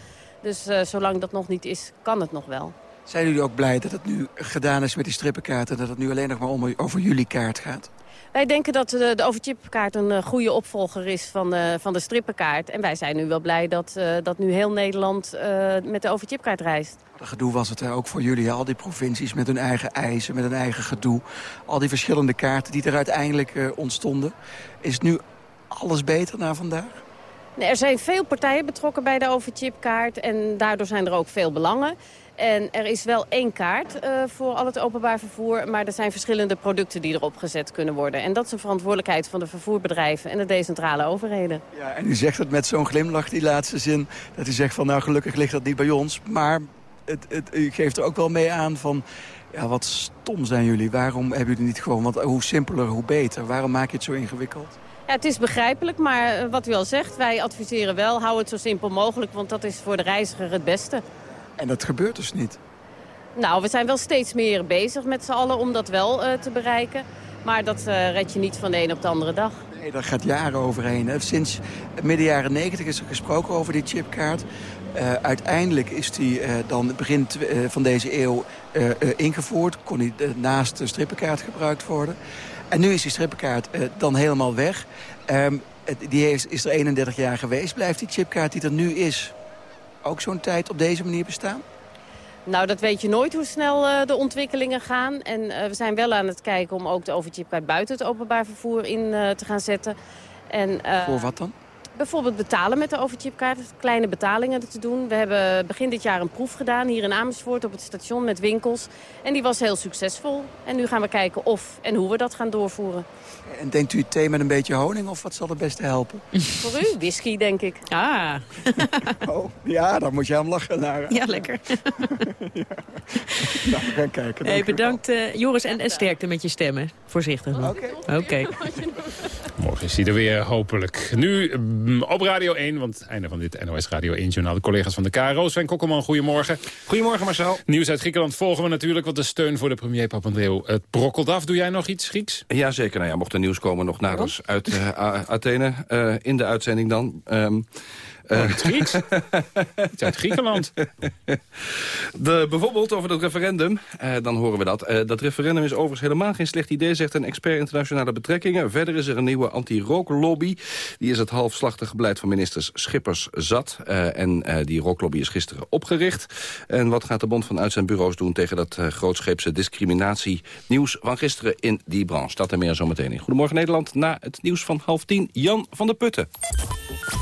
Dus zolang dat nog niet is, kan het nog wel. Zijn jullie ook blij dat het nu gedaan is met die strippenkaarten... dat het nu alleen nog maar om, over jullie kaart gaat? Wij denken dat de, de overchipkaart een uh, goede opvolger is van, uh, van de strippenkaart. En wij zijn nu wel blij dat, uh, dat nu heel Nederland met de overchipkaart reist. Dat gedoe was het ook voor jullie. Al die provincies met hun eigen eisen, met hun eigen gedoe. Al die verschillende kaarten die er uiteindelijk ontstonden. Is nu alles beter na vandaag? Er zijn veel partijen betrokken bij de overchipkaart. En daardoor zijn er ook veel belangen. En er is wel één kaart uh, voor al het openbaar vervoer... maar er zijn verschillende producten die erop gezet kunnen worden. En dat is een verantwoordelijkheid van de vervoerbedrijven en de decentrale overheden. Ja, en u zegt het met zo'n glimlach, die laatste zin... dat u zegt van nou gelukkig ligt dat niet bij ons. Maar het, het, u geeft er ook wel mee aan van... Ja, wat stom zijn jullie. Waarom hebben jullie niet gewoon... Want hoe simpeler, hoe beter. Waarom maak je het zo ingewikkeld? Ja, het is begrijpelijk, maar eh, wat u al zegt, wij adviseren wel... hou het zo simpel mogelijk, want dat is voor de reiziger het beste. En dat gebeurt dus niet? Nou, we zijn wel steeds meer bezig met z'n allen om dat wel uh, te bereiken. Maar dat uh, red je niet van de een op de andere dag. Nee, daar gaat jaren overheen. Sinds midden jaren 90 is er gesproken over die chipkaart. Uh, uiteindelijk is die dan begin van deze eeuw ingevoerd. Kon die naast de strippenkaart gebruikt worden. En nu is die strippenkaart dan helemaal weg. Um, die is, is er 31 jaar geweest. Blijft die chipkaart die er nu is ook zo'n tijd op deze manier bestaan? Nou, dat weet je nooit hoe snel uh, de ontwikkelingen gaan. En uh, we zijn wel aan het kijken om ook de overchipkaart buiten het openbaar vervoer in uh, te gaan zetten. En, Voor wat dan? Bijvoorbeeld betalen met de overchipkaart. Kleine betalingen te doen. We hebben begin dit jaar een proef gedaan hier in Amersfoort op het station met winkels. En die was heel succesvol. En nu gaan we kijken of en hoe we dat gaan doorvoeren. En denkt u thee met een beetje honing of wat zal het beste helpen? Voor u? Whisky, denk ik. Ah. oh, ja, dan moet je hem lachen. Naar, Ja, lekker. Nou, we gaan kijken. Hey, bedankt uh, Joris en, en sterkte met je stemmen. Voorzichtig. Oké. Okay. Morgen is hij er weer, hopelijk. Nu op Radio 1, want het einde van dit NOS Radio 1-journaal. De collega's van de KRO. Sven Kokkelman, goedemorgen. Goedemorgen Marcel. Nieuws uit Griekenland volgen we natuurlijk, want de steun voor de premier Papandreou het brokkelt af. Doe jij nog iets Grieks? Ja, zeker. Nou ja, mocht er nieuws komen nog naders uit uh, Athene. Uh, in de uitzending dan. Um, Oh, het Grieks? Iets uit Griekenland. De, bijvoorbeeld over het referendum, eh, dan horen we dat. Eh, dat referendum is overigens helemaal geen slecht idee, zegt een expert internationale betrekkingen. Verder is er een nieuwe anti-rooklobby. Die is het halfslachtige beleid van ministers Schippers zat. En die rooklobby is gisteren opgericht. En wat gaat de Bond van Uitzendbureaus doen tegen dat grootscheepse discriminatie nieuws van gisteren in die branche? Dat en meer zometeen in. Goedemorgen Nederland, na het nieuws van half tien, Jan van der Putten.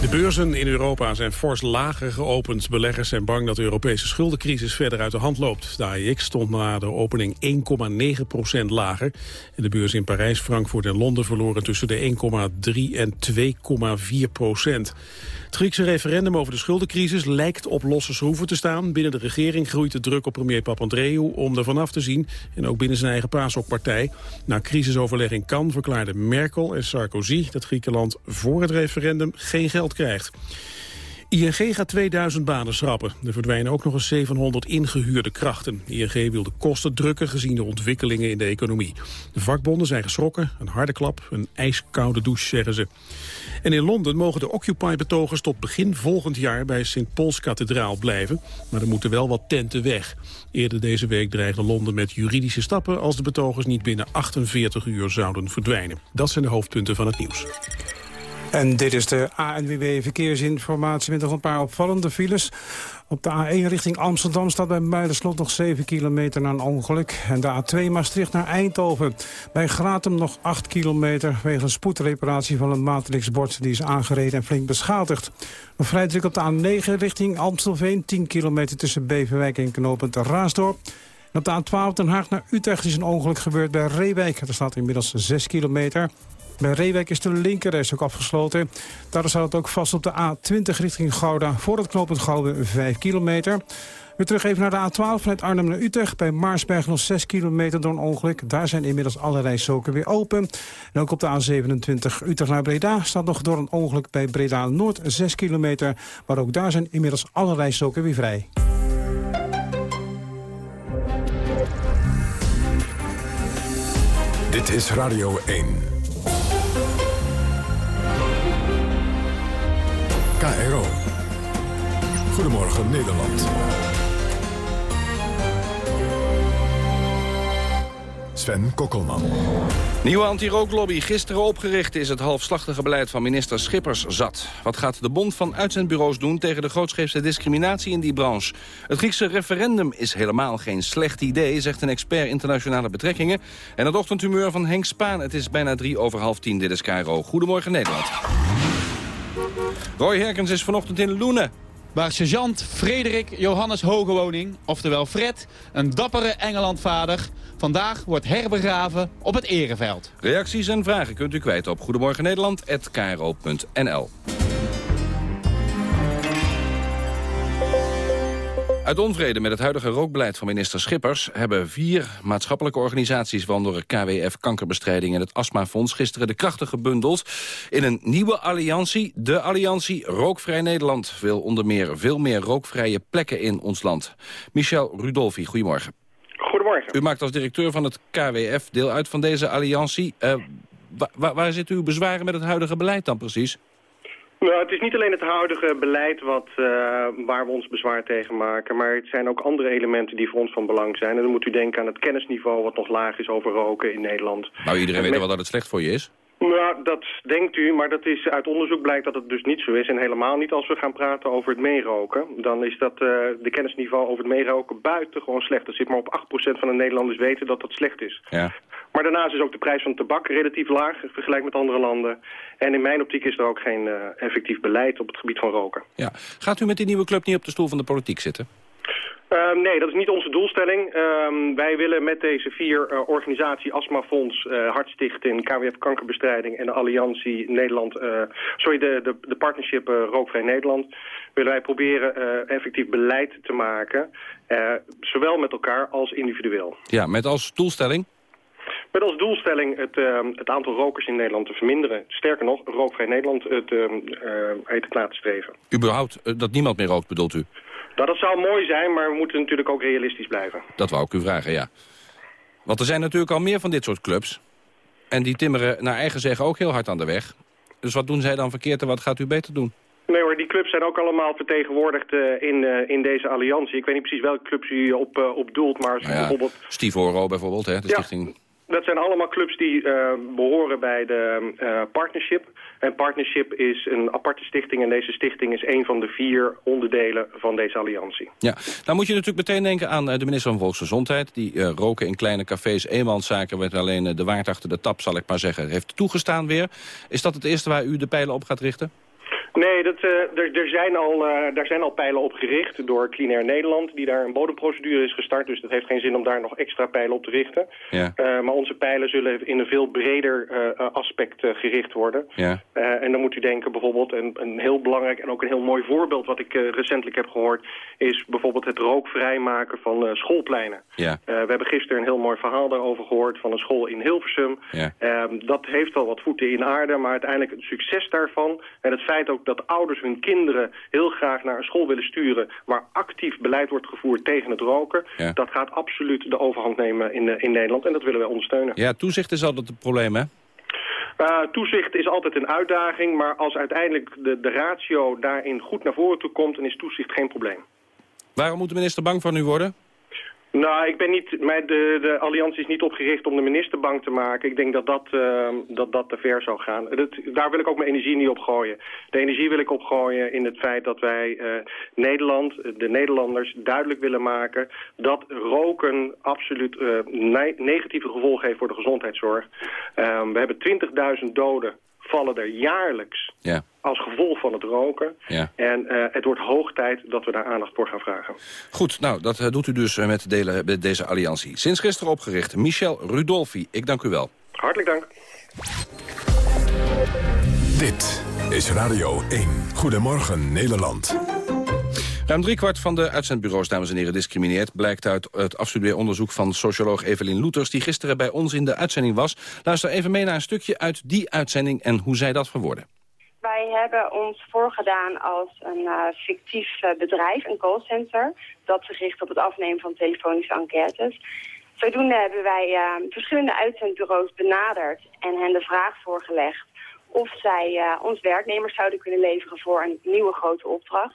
De beurzen in Europa zijn fors lager geopend. Beleggers zijn bang dat de Europese schuldencrisis verder uit de hand loopt. De AEX stond na de opening 1,9% lager. En de beurs in Parijs, Frankfurt en Londen verloren tussen de 1,3 en 2,4 procent. Het Griekse referendum over de schuldencrisis lijkt op losse schroeven te staan. Binnen de regering groeit de druk op premier Papandreou om er vanaf te zien. En ook binnen zijn eigen PASOK-partij. Na crisisoverleg in Cannes verklaarden Merkel en Sarkozy dat Griekenland voor het referendum geen geld krijgt. ING gaat 2000 banen schrappen. Er verdwijnen ook nog eens 700 ingehuurde krachten. ING wil de kosten drukken gezien de ontwikkelingen in de economie. De vakbonden zijn geschrokken, een harde klap, een ijskoude douche zeggen ze. En in Londen mogen de Occupy-betogers tot begin volgend jaar bij St. Paul's Kathedraal blijven. Maar er moeten wel wat tenten weg. Eerder deze week dreigde Londen met juridische stappen als de betogers niet binnen 48 uur zouden verdwijnen. Dat zijn de hoofdpunten van het nieuws. En dit is de ANWB Verkeersinformatie met nog een paar opvallende files. Op de A1 richting Amsterdam staat bij Muiderslot nog 7 kilometer na een ongeluk. En de A2 Maastricht naar Eindhoven. Bij Gratum nog 8 kilometer wegens spoedreparatie van een matrixbord. Die is aangereden en flink beschadigd. Nog vrij druk op de A9 richting Amstelveen. 10 kilometer tussen Beverwijk en knooppunt Raasdorp. En op de A12 Den Haag naar Utrecht is een ongeluk gebeurd bij Reewijk. Er staat inmiddels 6 kilometer. Bij Reewijk is de linkerreis ook afgesloten. Daardoor staat het ook vast op de A20 richting Gouda... voor het knooppunt Gouden 5 kilometer. Weer terug even naar de A12 vanuit Arnhem naar Utrecht. Bij Maarsberg nog 6 kilometer door een ongeluk. Daar zijn inmiddels alle rijstroken weer open. En ook op de A27 Utrecht naar Breda staat nog door een ongeluk bij Breda Noord 6 kilometer. Maar ook daar zijn inmiddels alle rijstroken weer vrij. Dit is Radio 1. KRO. Goedemorgen Nederland. Sven Kokkelman. Nieuwe anti-rooklobby. Gisteren opgericht is het halfslachtige beleid van minister Schippers zat. Wat gaat de bond van uitzendbureaus doen tegen de grootscheepse discriminatie in die branche? Het Griekse referendum is helemaal geen slecht idee, zegt een expert internationale betrekkingen. En het ochtendhumeur van Henk Spaan. Het is bijna drie over half tien. Dit is Cairo. Goedemorgen Nederland. Roy Herkens is vanochtend in Loenen. Waar sergeant Frederik Johannes Hogewoning, oftewel Fred, een dappere Engelandvader, vandaag wordt herbegraven op het Ereveld. Reacties en vragen kunt u kwijt op goedemorgennederland.nl. Uit onvrede met het huidige rookbeleid van minister Schippers... hebben vier maatschappelijke organisaties... waaronder KWF Kankerbestrijding en het Astmafonds... gisteren de krachten gebundeld in een nieuwe alliantie. De alliantie Rookvrij Nederland wil onder meer veel meer rookvrije plekken in ons land. Michel Rudolfi, goedemorgen. Goedemorgen. U maakt als directeur van het KWF deel uit van deze alliantie. Uh, waar, waar zit uw bezwaren met het huidige beleid dan precies? Nou, het is niet alleen het huidige beleid wat, uh, waar we ons bezwaar tegen maken... maar het zijn ook andere elementen die voor ons van belang zijn. En dan moet u denken aan het kennisniveau wat nog laag is over roken in Nederland. Nou, iedereen weet wel dat het slecht voor je is. Nou, dat denkt u, maar dat is, uit onderzoek blijkt dat het dus niet zo is. En helemaal niet als we gaan praten over het meeroken. Dan is dat uh, de kennisniveau over het meeroken buitengewoon slecht. Er zit maar op 8% van de Nederlanders weten dat dat slecht is. Ja. Maar daarnaast is ook de prijs van tabak relatief laag, vergelijk met andere landen. En in mijn optiek is er ook geen eh, effectief beleid op het gebied van roken. Ja. Gaat u met die nieuwe club niet op de stoel van de politiek zitten? Ehm, nee, dat is niet onze doelstelling. Ehm, wij willen met deze vier uh, organisatie Astmafonds, uh, Hartstichting, KWF Kankerbestrijding en de Alliantie Nederland, sorry, de, de, de partnership Rookvrij Nederland, willen wij proberen effectief beleid te maken, zowel met elkaar als individueel. Ja, met als doelstelling? Met als doelstelling het, uh, het aantal rokers in Nederland te verminderen. Sterker nog, rookvrij Nederland het uh, uh, te streven. Überhaupt dat niemand meer rookt, bedoelt u? Nou, dat zou mooi zijn, maar we moeten natuurlijk ook realistisch blijven. Dat wou ik u vragen, ja. Want er zijn natuurlijk al meer van dit soort clubs. En die timmeren naar eigen zeggen ook heel hard aan de weg. Dus wat doen zij dan verkeerd en wat gaat u beter doen? Nee hoor, die clubs zijn ook allemaal vertegenwoordigd uh, in, uh, in deze alliantie. Ik weet niet precies welke clubs u op, uh, op doelt, maar nou ja, bijvoorbeeld... Steve Oro bijvoorbeeld, hè, de ja. stichting... Dat zijn allemaal clubs die behoren bij de partnership. En Partnership is een aparte stichting en deze stichting is een van de vier onderdelen van deze alliantie. Ja, nou moet je natuurlijk meteen denken aan de minister van Volksgezondheid... die roken in kleine cafés, eenmanszaken... met alleen de waard achter de tap, zal ik maar zeggen, heeft toegestaan weer. Is dat het eerste waar u de pijlen op gaat richten? Nee, dat, uh, er, er zijn al, uh, daar zijn al pijlen op gericht door Clean Air Nederland, die daar een bodemprocedure is gestart. Dus dat heeft geen zin om daar nog extra pijlen op te richten. Ja. Uh, maar onze pijlen zullen in een veel breder aspect gericht worden. Ja. en dan moet u denken bijvoorbeeld, een, een heel belangrijk en ook een heel mooi voorbeeld wat ik recentelijk heb gehoord, is bijvoorbeeld het rookvrijmaken van schoolpleinen. Ja. we hebben gisteren een heel mooi verhaal daarover gehoord van een school in Hilversum. Ehm, dat heeft wel wat voeten in aarde, maar uiteindelijk het succes daarvan en het feit ook dat ouders hun kinderen heel graag naar een school willen sturen... waar actief beleid wordt gevoerd tegen het roken... Ja. dat gaat absoluut de overhand nemen in, in Nederland. En dat willen wij ondersteunen. Ja, toezicht is altijd het probleem, hè? Uh, toezicht is altijd een uitdaging, maar als uiteindelijk de, de ratio daarin goed naar voren toe komt... dan is toezicht geen probleem. Waarom moet de minister bang van u worden? Nou, ik ben niet, de, de alliantie is niet opgericht om de minister bang te maken. Ik denk dat dat, uh, dat, dat te ver zou gaan. Dat, daar wil ik ook mijn energie niet op gooien. De energie wil ik opgooien in het feit dat wij uh, Nederland, de Nederlanders, duidelijk willen maken... dat roken absoluut ne negatieve gevolgen heeft voor de gezondheidszorg. we hebben 20.000 doden vallen er jaarlijks ja. als gevolg van het roken. Ja. En uh, het wordt hoog tijd dat we daar aandacht voor gaan vragen. Goed, nou, dat uh, doet u dus met, delen, met deze alliantie. Sinds gisteren opgericht, Michel Rudolfi. Ik dank u wel. Hartelijk dank. Dit is Radio 1. Goedemorgen Nederland. Ruim driekwart van de uitzendbureaus, dames en heren, discrimineert... blijkt uit het afstudeeronderzoek van socioloog Evelien Loeters... die gisteren bij ons in de uitzending was. Luister even mee naar een stukje uit die uitzending en hoe zij dat verwoorden. Wij hebben ons voorgedaan als een uh, fictief uh, bedrijf, een callcenter... dat zich richt op het afnemen van telefonische enquêtes. Zodoende hebben wij uh, verschillende uitzendbureaus benaderd... en hen de vraag voorgelegd of zij ons werknemers zouden kunnen leveren... voor een nieuwe grote opdracht...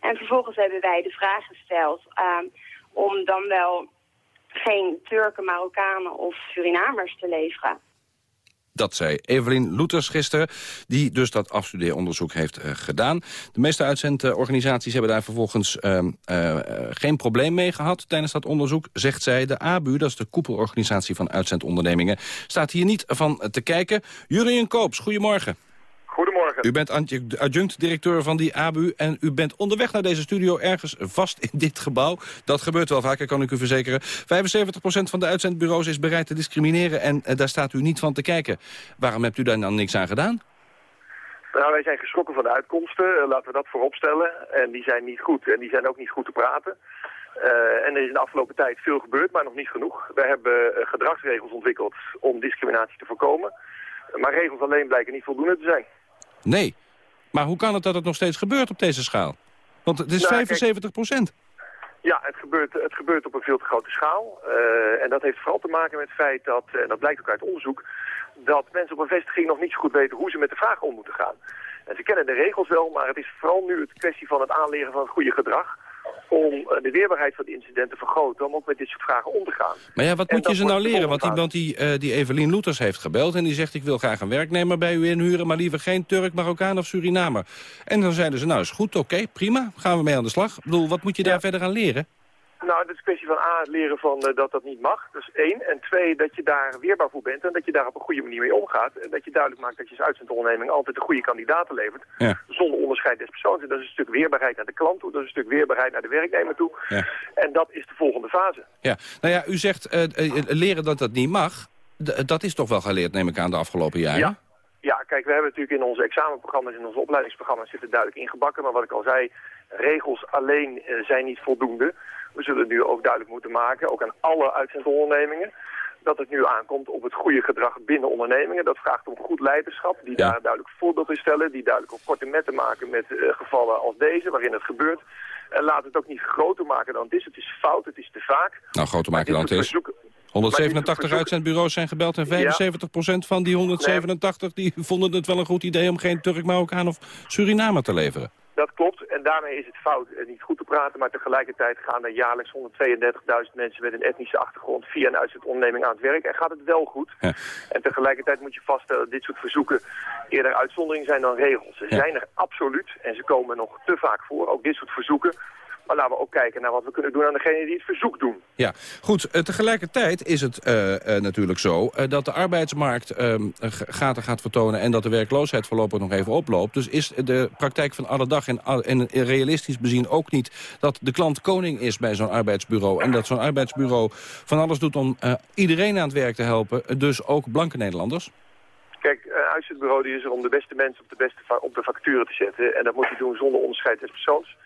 En vervolgens hebben wij de vraag gesteld uh, om dan wel geen Turken, Marokkanen of Surinamers te leveren. Dat zei Evelien Loeters gisteren, die dus dat afstudeeronderzoek heeft uh, gedaan. De meeste uitzendorganisaties hebben daar vervolgens uh, uh, geen probleem mee gehad tijdens dat onderzoek, zegt zij. De ABU, dat is de koepelorganisatie van uitzendondernemingen, staat hier niet van te kijken. Jurien Koops, goedemorgen. Goedemorgen. U bent adjunct-directeur van die ABU en u bent onderweg naar deze studio ergens vast in dit gebouw. Dat gebeurt wel vaker, kan ik u verzekeren. 75% van de uitzendbureaus is bereid te discrimineren en uh, daar staat u niet van te kijken. Waarom hebt u daar dan niks aan gedaan? Nou, wij zijn geschrokken van de uitkomsten, uh, laten we dat vooropstellen. En die zijn niet goed en die zijn ook niet goed te praten. Uh, en er is in de afgelopen tijd veel gebeurd, maar nog niet genoeg. We hebben gedragsregels ontwikkeld om discriminatie te voorkomen. Maar regels alleen blijken niet voldoende te zijn. Nee, maar hoe kan het dat het nog steeds gebeurt op deze schaal? Want het is nou, 75 procent. Ja, het gebeurt, het gebeurt op een veel te grote schaal. Uh, en dat heeft vooral te maken met het feit dat, en dat blijkt ook uit onderzoek... dat mensen op een vestiging nog niet zo goed weten hoe ze met de vraag om moeten gaan. En ze kennen de regels wel, maar het is vooral nu het kwestie van het aanleren van het goede gedrag om de weerbaarheid van de incidenten te vergroten... om ook met dit soort vragen om te gaan. Maar ja, wat en moet je ze nou leren? Want iemand die, uh, die Evelien Loeters heeft gebeld... en die zegt, ik wil graag een werknemer bij u inhuren... maar liever geen Turk, Marokkaan of Surinamer. En dan zeiden ze, nou is goed, oké, okay, prima, gaan we mee aan de slag. Ik bedoel, wat moet je daar ja. verder aan leren? Nou, dat is een kwestie van A, leren van eh, dat dat niet mag. Dat is één. En twee, dat je daar weerbaar voor bent en dat je daar op een goede manier mee omgaat. En dat je duidelijk maakt dat je als uitzendonderneming altijd de goede kandidaten levert. Ja. Zonder onderscheid des persoons. En dat is een stuk weerbaarheid naar de klant toe. Dat is een stuk weerbaarheid naar de werknemer toe. Ja. En dat is de volgende fase. Ja, nou ja, u zegt eh, eh, leren dat dat niet mag. D- dat is toch wel geleerd, neem ik aan, de afgelopen jaren? Ja. Ja, kijk, we hebben natuurlijk in onze examenprogramma's, in onze opleidingsprogramma's zitten duidelijk ingebakken. Maar wat ik al zei, regels alleen zijn niet voldoende. We zullen nu ook duidelijk moeten maken, ook aan alle uitzendondernemingen, dat het nu aankomt op het goede gedrag binnen ondernemingen. Dat vraagt om goed leiderschap, die Ja. daar duidelijk voorbeeld in stellen, die duidelijk op korte metten maken met eh, gevallen als deze, waarin het gebeurt. En laat het ook niet groter maken dan het is. Het is fout, het is te vaak. Nou, groter maken dan het is. verzoeken- 187 uitzendbureaus zijn gebeld en 75% van die 187 die vonden het wel een goed idee om geen Turk, Marokkaan of Suriname te leveren. Dat klopt. En daarmee is het fout eh, niet goed te praten. Maar tegelijkertijd gaan er jaarlijks 132.000 mensen met een etnische achtergrond via een uitzendonderneming aan het werk. En gaat het wel goed. Ja. En tegelijkertijd moet je vaststellen dat dit soort verzoeken eerder uitzonderingen zijn dan regels. Ze Ja. zijn er absoluut en ze komen nog te vaak voor. Ook dit soort verzoeken. Maar laten we ook kijken naar wat we kunnen doen aan degene die het verzoek doen. Ja, goed. eh, tegelijkertijd is het eh, eh, natuurlijk zo dat de arbeidsmarkt ehm, gaten gaat vertonen... en dat de werkloosheid voorlopig nog even oploopt. Dus is de praktijk van alle dag en, en realistisch bezien ook niet... dat de klant koning is bij zo'n arbeidsbureau... en dat zo'n arbeidsbureau van alles doet om iedereen aan het werk te helpen... dus ook blanke Nederlanders? Kijk, een uitzendbureau die is er om de beste mensen op de, beste op de facturen te zetten. En dat moet je doen zonder onderscheid des persoons.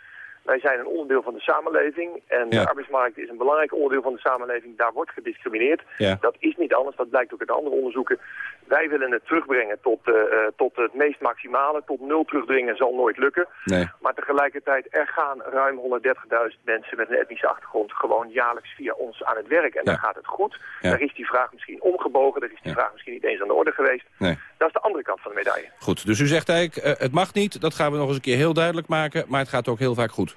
Wij zijn een onderdeel van de samenleving. En Ja. de arbeidsmarkt is een belangrijk onderdeel van de samenleving. Daar wordt gediscrimineerd. Ja. Dat is niet anders. Dat blijkt ook uit andere onderzoeken. Wij willen het terugbrengen tot, eh, eh, tot het meest maximale. Tot nul terugdringen zal nooit lukken. Nee. Maar tegelijkertijd, er gaan ruim 130.000 mensen met een etnische achtergrond gewoon jaarlijks via ons aan het werk. En Ja. dan gaat het goed. Ja. Daar is die vraag misschien omgebogen. Daar is die vraag misschien niet eens aan de orde geweest. Nee. Dat is de andere kant van de medaille. Goed, dus u zegt eigenlijk, eh, het mag niet. Dat gaan we nog eens een keer heel duidelijk maken. Maar het gaat ook heel vaak goed.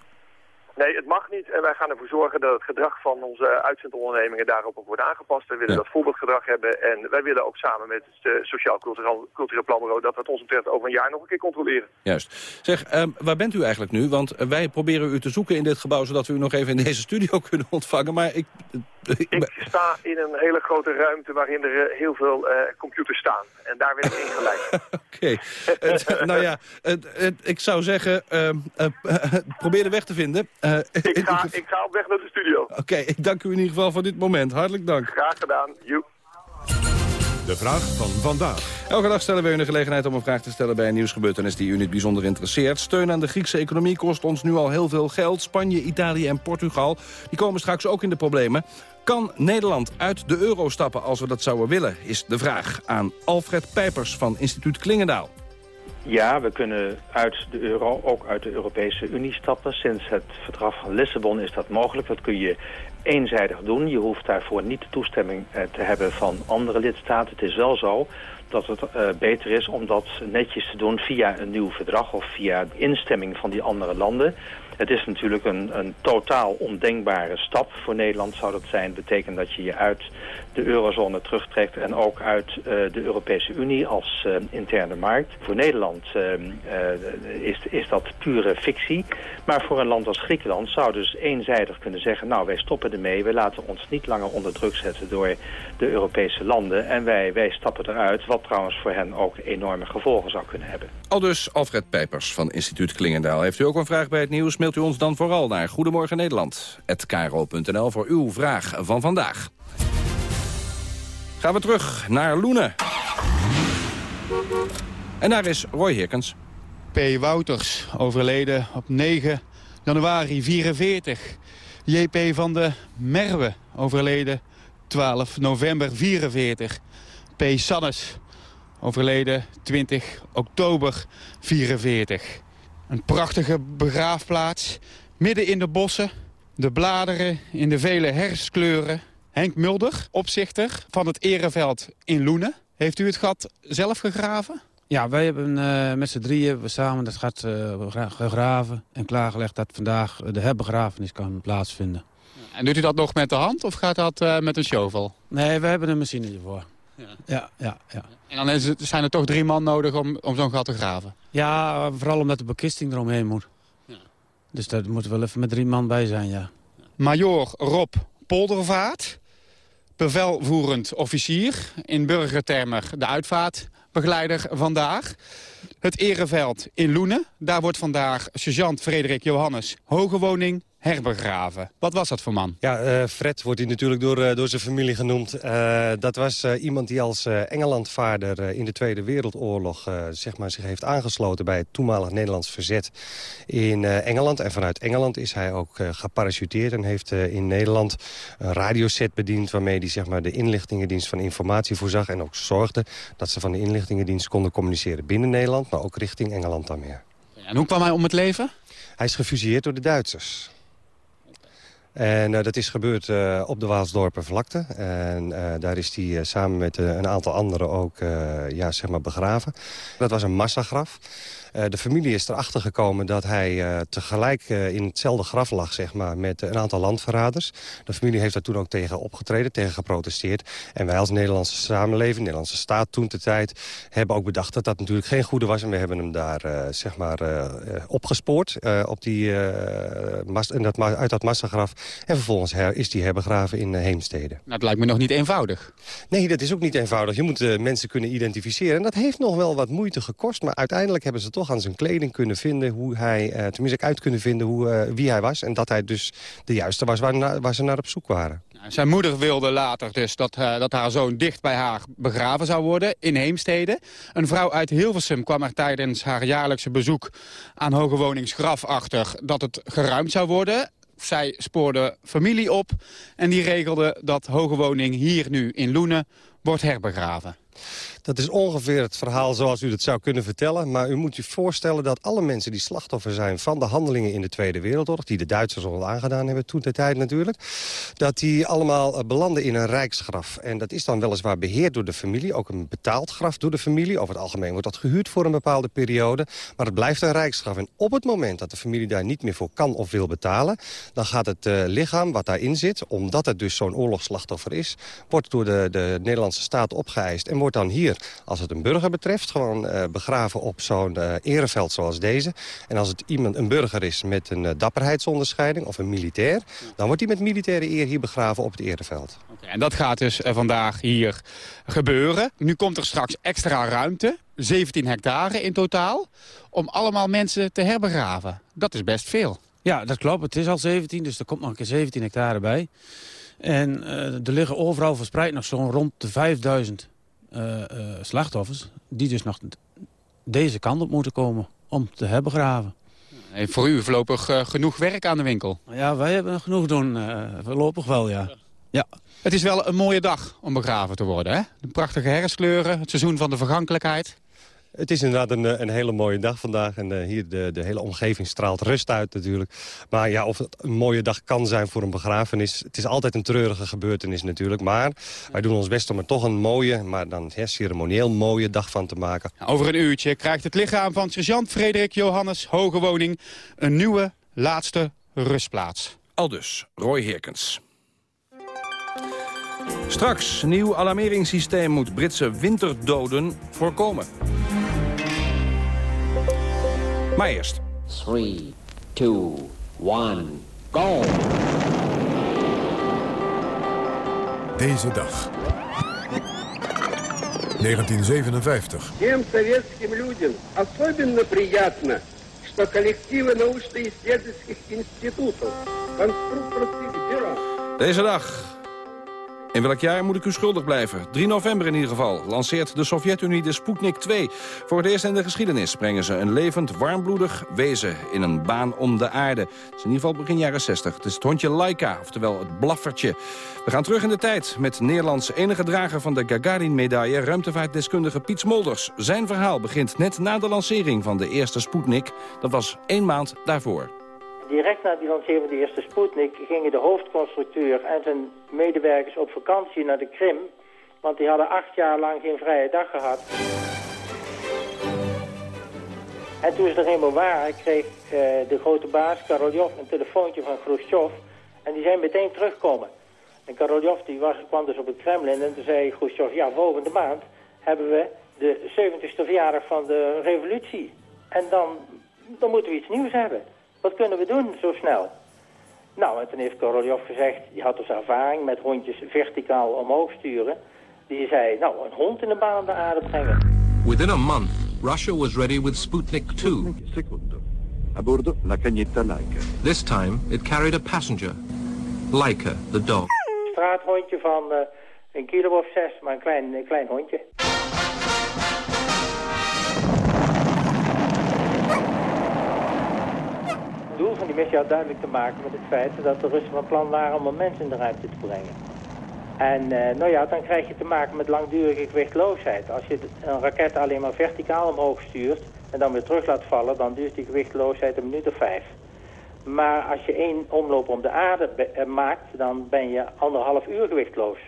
Nee, het mag niet. En wij gaan ervoor zorgen dat het gedrag van onze uitzendondernemingen daarop ook wordt aangepast. Wij willen Ja. dat voorbeeldgedrag hebben. En wij willen ook samen met het eh, Sociaal Cultureel, Cultureel Planbureau dat we het ons betreft over een jaar nog een keer controleren. Juist. Zeg, ehm, waar bent u eigenlijk nu? Want eh, wij proberen u te zoeken in dit gebouw... zodat we u nog even in deze studio kunnen ontvangen. Maar ik... Ik sta in een hele grote ruimte waarin er eh, heel veel eh, computers staan. En daar werd ik ingeleid. Oké. Het- nou ja, het- het- ik zou zeggen, ehm, eh, probeer de weg te vinden. Eh, ik, ga, ik ga op weg naar de studio. Oké, ik dank u in ieder geval voor dit moment. Hartelijk dank. Graag gedaan. Joep. De vraag van vandaag. Elke dag stellen we u de gelegenheid om een vraag te stellen bij een nieuwsgebeurtenis die u in het bijzonder interesseert. Steun aan de Griekse economie kost ons nu al heel veel geld. Spanje, Italië en Portugal die komen straks ook in de problemen. Kan Nederland uit de euro stappen als we dat zouden willen, is de vraag aan Alfred Pijpers van instituut Klingendaal. Ja, we kunnen uit de euro, ook uit de Europese Unie stappen. Sinds het verdrag van Lissabon is dat mogelijk. Dat kun je eenzijdig doen. Je hoeft daarvoor niet de toestemming eh, te hebben van andere lidstaten. Het is wel zo dat het eh, beter is om dat netjes te doen via een nieuw verdrag of via instemming van die andere landen. Het is natuurlijk een, een totaal ondenkbare stap voor Nederland zou dat zijn. betekent dat je je uit de eurozone terugtrekt en ook uit eh, de Europese Unie als eh, interne markt. Voor Nederland eh, is, is dat pure fictie. Maar voor een land als Griekenland zou dus eenzijdig kunnen zeggen... nou, wij stoppen ermee, we laten ons niet langer onder druk zetten door de Europese landen... en wij, wij stappen eruit, wat trouwens voor hen ook enorme gevolgen zou kunnen hebben. Al dus Alfred Pijpers van instituut Klingendaal. Heeft u ook een vraag bij het nieuws, mailt u ons dan vooral naar Goedemorgen Nederland. voor uw vraag van vandaag. Gaan we terug naar Loenen. En daar is Roy Hirkens. P. Wouters, overleden op 9 januari 44. JP van de Merwe, overleden 12 november 44. P. Sannes, overleden 20 oktober 44. Een prachtige begraafplaats, midden in de bossen. De bladeren in de vele herfstkleuren. Henk Mulder, opzichter van het Ereveld in Loenen. Heeft u het gat zelf gegraven? Ja, wij hebben eh, met z'n drieën we samen dat gat eh, gra- gegraven en klaargelegd dat vandaag de herbegrafenis kan plaatsvinden. En doet u dat nog met de hand of gaat dat eh, met een shovel? Nee, we hebben een machine hiervoor. Ja, ja, ja. En dan is het, zijn er toch drie man nodig om, om zo'n gat te graven? Ja, vooral omdat de bekisting eromheen moet. Dus daar moeten we wel even met drie man bij zijn, ja. Major Rob Poldervaart, bevelvoerend officier. In burgertermen de uitvaartbegeleider vandaag. Het Ereveld in Loenen. Daar wordt vandaag sergeant Frederik Johannes Hogewoning herbegraven. Wat was dat voor man? Ja, uh, Fred wordt hij natuurlijk door, uh, door zijn familie genoemd. Uh, dat was iemand die als Engelandvaarder in de Tweede Wereldoorlog... zeg maar, zich heeft aangesloten bij het toenmalig Nederlands verzet in Engeland. En vanuit Engeland is hij ook geparachuteerd en heeft in Nederland een radioset bediend... waarmee hij zeg maar, de inlichtingendienst van informatie voorzag... en ook zorgde dat ze van de inlichtingendienst konden communiceren binnen Nederland... maar ook richting Engeland dan meer. En hoe kwam hij om het leven? Hij is gefusilleerd door de Duitsers. En uh, dat is gebeurd uh, op de Waalsdorper vlakte. En uh, daar is hij samen met een aantal anderen ook ja, zeg maar begraven. Dat was een massagraf. Eh, de familie is erachter gekomen dat hij eh, tegelijk eh, in hetzelfde graf lag zeg maar, met een aantal landverraders. De familie heeft daar toen ook tegen opgetreden, tegen geprotesteerd. En wij als Nederlandse samenleving, Nederlandse staat toen de tijd... hebben ook bedacht dat dat natuurlijk geen goede was. En we hebben hem daar zeg maar, opgespoord op die, in dat, uit dat massagraf. En vervolgens is die herbegraven in Heemstede. Nou, dat lijkt me nog niet eenvoudig. Nee, dat is ook niet eenvoudig. Je moet mensen kunnen identificeren. En dat heeft nog wel wat moeite gekost. Maar uiteindelijk hebben ze toch aan zijn kleding kunnen vinden... hoe hij, uh, tenminste uit kunnen vinden hoe, uh, wie hij was... en dat hij dus de juiste was waar, waar ze naar op zoek waren. Zijn moeder wilde later dus dat, uh, dat haar zoon dicht bij haar begraven zou worden in Heemstede. Een vrouw uit Hilversum kwam er tijdens haar jaarlijkse bezoek aan Hogewoningsgraf achter dat het geruimd zou worden. Zij spoorde familie op en die regelde dat Hogewoning hier nu in Loenen wordt herbegraven. Dat is ongeveer het verhaal zoals u het zou kunnen vertellen. Maar u moet je voorstellen dat alle mensen die slachtoffer zijn... van de handelingen in de Tweede Wereldoorlog... die de Duitsers al aangedaan hebben toen de tijd natuurlijk... dat die allemaal eh, belanden in een rijksgraf. En dat is dan weliswaar beheerd door de familie. Ook een betaald graf door de familie. Over het algemeen wordt dat gehuurd voor een bepaalde periode. Maar het blijft een rijksgraf. En op het moment dat de familie daar niet meer voor kan of wil betalen... dan gaat het uh, lichaam wat daarin zit... omdat het dus zo'n oorlogsslachtoffer is... wordt door de, de Nederlandse staat opgeëist... en wordt dan hier als het een burger betreft, gewoon uh, begraven op zo'n uh, ereveld zoals deze. En als het iemand een burger is met een uh, dapperheidsonderscheiding of een militair... dan wordt hij met militaire eer hier begraven op het ereveld. Okay, en dat gaat dus vandaag hier gebeuren. Nu komt er straks extra ruimte, 17 hectare in totaal... om allemaal mensen te herbegraven. Dat is best veel. Ja, dat klopt. Het is al 17, dus er komt nog een keer 17 hectare bij. En er liggen overal verspreid nog zo'n rond de 5000 uh, slachtoffers... die dus nog deze kant op moeten komen om te herbegraven. En voor u voorlopig uh, genoeg werk aan de winkel? Ja, wij hebben genoeg doen. voorlopig wel, ja. ja. Het is wel een mooie dag om begraven te worden, hè? De prachtige herfstkleuren, het seizoen van de vergankelijkheid. Het is inderdaad een, eh, een hele mooie dag vandaag. En uh, hier de, de hele omgeving straalt rust uit natuurlijk. Maar ja, of het een mooie dag kan zijn voor een begrafenis... het is altijd een treurige gebeurtenis natuurlijk. Maar wij doen ons best om er toch een mooie, maar dan ja, ceremonieel mooie dag van te maken. Over een uurtje krijgt het lichaam van sergeant Frederik Johannes Hogewoning... een nieuwe, laatste rustplaats. Aldus, Roy Herkens. Straks, nieuw alarmeringssysteem moet Britse winterdoden voorkomen. Maar eerst. 3, 2, 1, go! Deze dag. 1957. Всем советским людям особенно приятно, что коллективы научно-исследовательских институтов, конструкторских бюро... Deze dag in welk jaar moet ik u schuldig blijven? 3 november in ieder geval lanceert de Sovjet-Unie de Sputnik 2. Voor het eerst in de geschiedenis brengen ze een levend, warmbloedig wezen in een baan om de aarde. Het is in ieder geval begin jaren 60. Het is het hondje Laika, oftewel het blaffertje. We gaan terug in de tijd met Nederlands enige drager van de Gagarin-medaille... ruimtevaartdeskundige Piet Smolders. Zijn verhaal begint net na de lancering van de eerste Sputnik. Dat was één maand daarvoor. Direct na die lancering van de eerste Sputnik gingen de hoofdconstructeur en zijn medewerkers op vakantie naar de Krim. Want die hadden acht jaar lang geen vrije dag gehad. En toen ze er eenmaal waren, kreeg uh, de grote baas Koroljov een telefoontje van Khrushchev. En die zijn meteen terugkomen. En Koroljov die was, kwam dus op het Kremlin en toen zei Khrushchev... ja, volgende maand hebben we de 70ste verjaardag van de revolutie. En dan, dan moeten we iets nieuws hebben. Wat kunnen we doen zo snel? Nou, en toen heeft Korolev gezegd, die had dus ervaring met hondjes verticaal omhoog sturen. Die zei, nou, een hond in de baan de aarde brengen. Within a month, Russia was ready with Sputnik 2. A bordo la cagnetta Laika. This time, it carried a passenger, Laika, the dog. straathondje van uh, een kilo of zes, maar een klein, een klein hondje. Die missie had duidelijk te maken met het feit dat de Russen van plan waren om een mens in de ruimte te brengen. En uh, nou ja, dan krijg je te maken met langdurige gewichtloosheid. Als je een raket alleen maar verticaal omhoog stuurt en dan weer terug laat vallen, dan duurt die gewichtloosheid een minuut of vijf. Maar als je één omloop om de aarde eh, maakt, dan ben je anderhalf uur gewichtloos.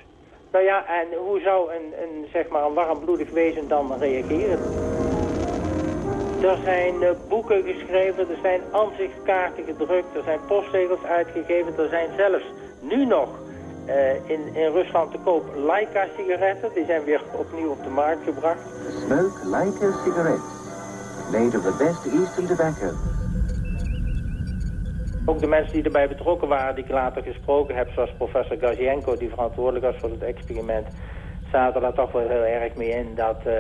Nou ja, en hoe zou een, een, zeg maar een warmbloedig wezen dan reageren? Er zijn uh, boeken geschreven, er zijn ansichtkaarten gedrukt, er zijn postzegels uitgegeven, er zijn zelfs nu nog uh, in, in Rusland te koop Leica-sigaretten. Die zijn weer opnieuw op de markt gebracht. Smoke Leica cigarettes, made of the best Eastern tobacco. Ook de mensen die erbij betrokken waren, die ik later gesproken heb, zoals professor Gazienko, die verantwoordelijk was voor het experiment, zaten daar toch wel heel erg mee in dat, uh,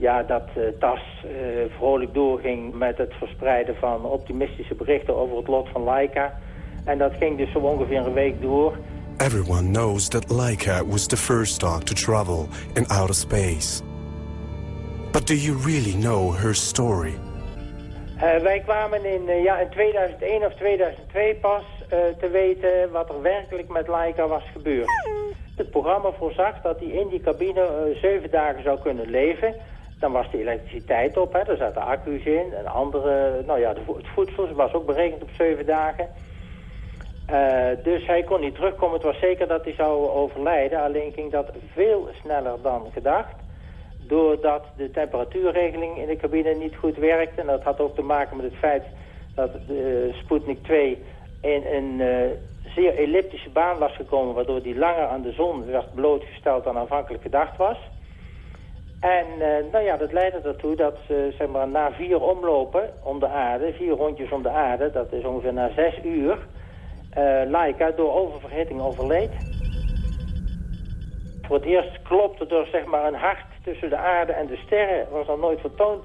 ja, dat uh, TAS uh, vrolijk doorging met het verspreiden van optimistische berichten over het lot van Laika. En dat ging dus zo ongeveer een week door. Everyone knows that Laika was the first dog to travel in outer space. But do you really know her story? Uh, wij kwamen in, ja, in 2001 of 2002 pas te weten wat er werkelijk met Laika was gebeurd. Het programma voorzag dat hij in die cabine zeven dagen zou kunnen leven. Dan was de elektriciteit op, hè, er zaten accu's in en andere, nou ja, het voedsel was ook berekend op zeven dagen. dus hij kon niet terugkomen. Het was zeker dat hij zou overlijden, alleen ging dat veel sneller dan gedacht doordat de temperatuurregeling in de cabine niet goed werkte. En dat had ook te maken met het feit dat de Sputnik 2 in een uh, zeer elliptische baan was gekomen... waardoor die langer aan de zon werd blootgesteld dan aanvankelijk gedacht was. En uh, nou ja, dat leidde ertoe dat ze zeg maar, na vier omlopen om de aarde... vier rondjes om de aarde, dat is ongeveer na zes uur... Uh, Laika door oververhitting overleed. Voor het eerst klopte er zeg maar, een hart tussen de aarde en de sterren was al nooit vertoond.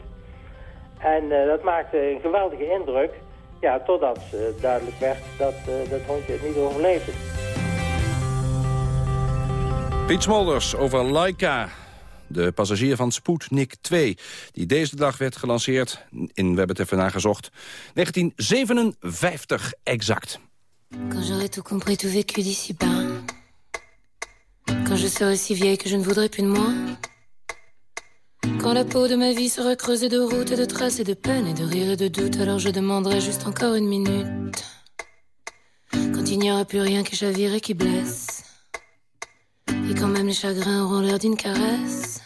En uh, dat maakte een geweldige indruk. Ja, totdat duidelijk werd dat dat hondje het niet overleefde. Piet Smolders over Laika. De passagier van Sputnik 2, die deze dag werd gelanceerd in, we hebben het even nagezocht, 1957 exact. Quand j'aurai tout compris, tout vécu d'ici bas. Quand je serai si vieille que je ne voudrais plus de moi. Quand la peau de ma vie sera creusée de routes et de traces et de peines et de rires et de doutes, alors je demanderai juste encore une minute. Quand il n'y aura plus rien qui chavire et qui blesse. Et quand même les chagrins auront l'air d'une caresse.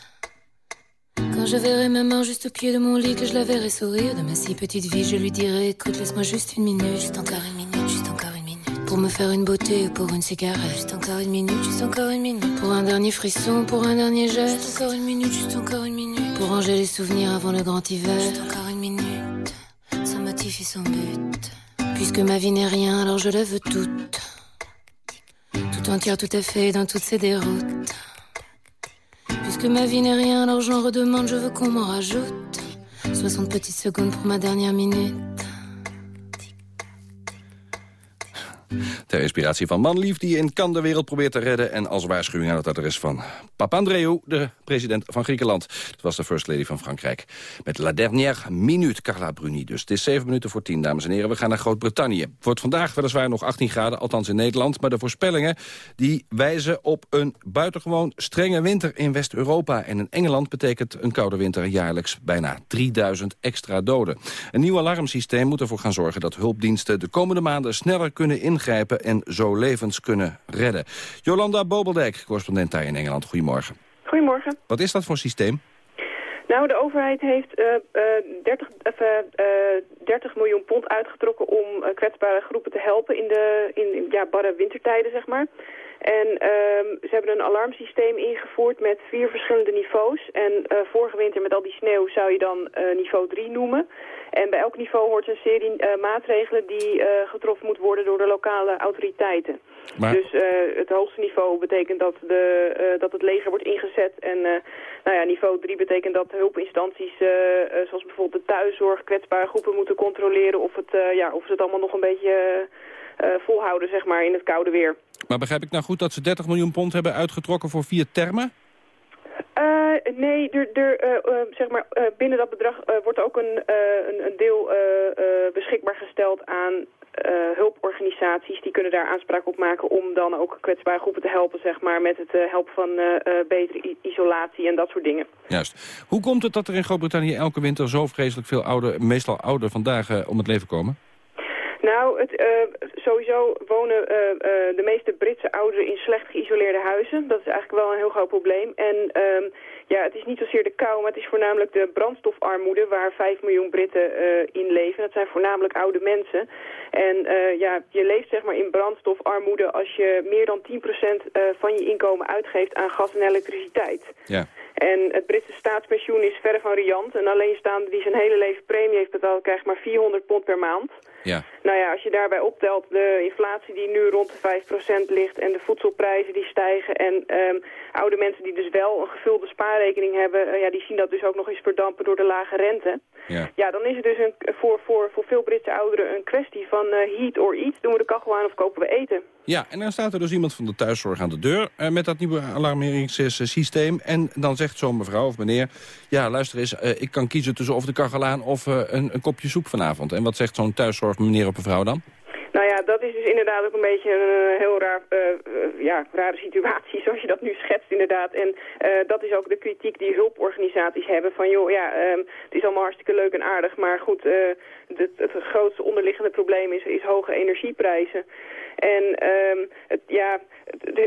Quand je verrai ma main juste au pied de mon lit, que je la verrai sourire de ma si petite vie, je lui dirai écoute, laisse-moi juste une minute, juste encore une minute, juste encore une minute. Pour me faire une beauté ou pour une cigarette, juste encore une minute, juste encore une minute. Pour un dernier frisson, pour un dernier geste, juste encore une minute, juste encore une minute. Pour ranger les souvenirs avant le grand hiver, juste encore une minute. Sans motif et sans but. Puisque ma vie n'est rien, alors je la veux toute. Entière, tout à fait, dans toutes ces déroutes. Puisque ma vie n'est rien, alors j'en redemande, je veux qu'on m'en rajoute. 60 petites secondes pour ma dernière minute. Ter inspiratie van Manlief, die in Cannes de wereld probeert te redden... en als waarschuwing aan het adres van Papandreou, de president van Griekenland. Dat was de first lady van Frankrijk. Met La Dernière Minute, Carla Bruni. Dus het is 7 minuten voor 10, dames en heren. We gaan naar Groot-Brittannië. Wordt vandaag weliswaar nog 18 graden, althans in Nederland... maar de voorspellingen die wijzen op een buitengewoon strenge winter in West-Europa. En in Engeland betekent een koude winter jaarlijks bijna 3000 extra doden. Een nieuw alarmsysteem moet ervoor gaan zorgen dat hulpdiensten... de komende maanden sneller kunnen ingrijpen en zo levens kunnen redden. Jolanda Bobeldijk, correspondent daar in Engeland. Goedemorgen. Goedemorgen. Wat is dat voor systeem? Nou, de overheid heeft uh, uh, 30, uh, 30 miljoen pond uitgetrokken om kwetsbare groepen te helpen in de in, ja, barre wintertijden, zeg maar. En ehm, ze hebben een alarmsysteem ingevoerd met vier verschillende niveaus. En vorige winter met al die sneeuw zou je dan niveau 3 noemen. En bij elk niveau hoort een serie uh, maatregelen die getroffen moet worden door de lokale autoriteiten. Maar... Dus het hoogste niveau betekent dat, de, dat het leger wordt ingezet. En nou ja, niveau 3 betekent dat hulpinstanties zoals bijvoorbeeld de thuiszorg, kwetsbare groepen moeten controleren of, het, ja, of ze het allemaal nog een beetje volhouden zeg maar, in het koude weer. Maar begrijp ik nou goed dat ze 30 miljoen pond hebben uitgetrokken voor vier termen? Uh, nee, er, er, uh, uh, zeg maar, binnen dat bedrag wordt ook een, een, een, deel beschikbaar gesteld aan hulporganisaties. Die kunnen daar aanspraak op maken om dan ook kwetsbare groepen te helpen, zeg maar, met het helpen van betere isolatie en dat soort dingen. Juist. Hoe komt het dat er in Groot-Brittannië elke winter zo vreselijk veel oude, meestal ouder vandaag om het leven komen? Nou, het, uh, sowieso wonen uh, uh, de meeste Britse ouderen in slecht geïsoleerde huizen. Dat is eigenlijk wel een heel groot probleem. En um, ja, het is niet zozeer de kou, maar het is voornamelijk de brandstofarmoede waar 5 miljoen Britten in leven. Dat zijn voornamelijk oude mensen. En ja, je leeft zeg maar in brandstofarmoede als je meer dan 10% van je inkomen uitgeeft aan gas en elektriciteit. Ja. En het Britse staatspensioen is verre van riant. Een alleenstaande die zijn hele leven premie heeft betaald krijgt maar 400 pond per maand. Ja. Nou ja, als je daarbij optelt de inflatie die nu rond de 5% ligt en de voedselprijzen die stijgen en um, oude mensen die dus wel een gevulde spaarrekening hebben, uh, ja, die zien dat dus ook nog eens verdampen door de lage rente. Ja, ja dan is het dus een, voor, voor, voor veel Britse ouderen een kwestie van uh, heat or eat. Doen we de kachel aan of kopen we eten? Ja, en dan staat er dus iemand van de thuiszorg aan de deur uh, met dat nieuwe alarmeringssysteem. En dan zegt zo'n mevrouw of meneer, ja luister eens, uh, ik kan kiezen tussen of de kachel aan of uh, een, een, kopje soep vanavond. En wat zegt zo'n thuiszorg meneer of mevrouw dan? Nou ja, dat is dus inderdaad ook een beetje een heel raar, ja, rare situatie zoals je dat nu schetst inderdaad. En dat is ook de kritiek die hulporganisaties hebben van joh, ja, um, het is allemaal hartstikke leuk en aardig, maar goed, het, het grootste onderliggende probleem is, is hoge energieprijzen. En um, het, ja,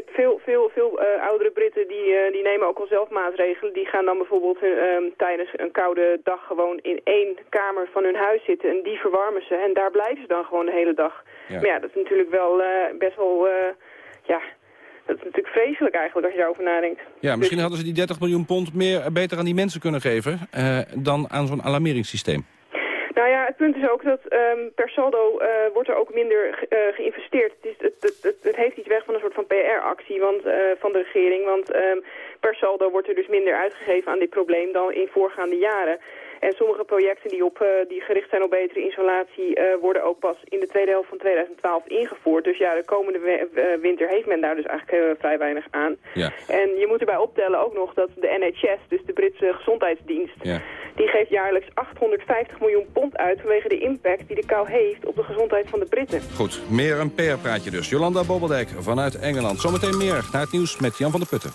veel, veel, veel uh, oudere Britten die, uh, die nemen ook al zelf maatregelen. Die gaan dan bijvoorbeeld um, tijdens een koude dag gewoon in één kamer van hun huis zitten. En die verwarmen ze. En daar blijven ze dan gewoon de hele dag. Ja. Maar ja, dat is natuurlijk wel uh, best wel... ja, dat is natuurlijk vreselijk eigenlijk als je daarover nadenkt. Ja, misschien dus... hadden ze die 30 miljoen pond meer beter aan die mensen kunnen geven... dan aan zo'n alarmeringssysteem. Nou ja, het punt is ook dat um, per saldo uh, wordt er ook minder uh, geïnvesteerd. Het, is, het, het, het, heeft iets weg van een soort van PR-actie uh, van de regering. Want um, per saldo wordt er dus minder uitgegeven aan dit probleem dan in voorgaande jaren. En sommige projecten die, op, uh, die gericht zijn op betere isolatie uh, worden ook pas in de tweede helft van 2012 ingevoerd. Dus ja, de komende winter heeft men daar dus eigenlijk uh, vrij weinig aan. Ja. En je moet erbij optellen ook nog dat de NHS, dus de Britse gezondheidsdienst, ja. die geeft jaarlijks 850 miljoen pond uit vanwege de impact die de kou heeft op de gezondheid van de Britten. Goed, meer een PR-praatje dus. Jolanda Bobbeldijk vanuit Engeland. Zometeen meer naar het nieuws met Jan van der Putten.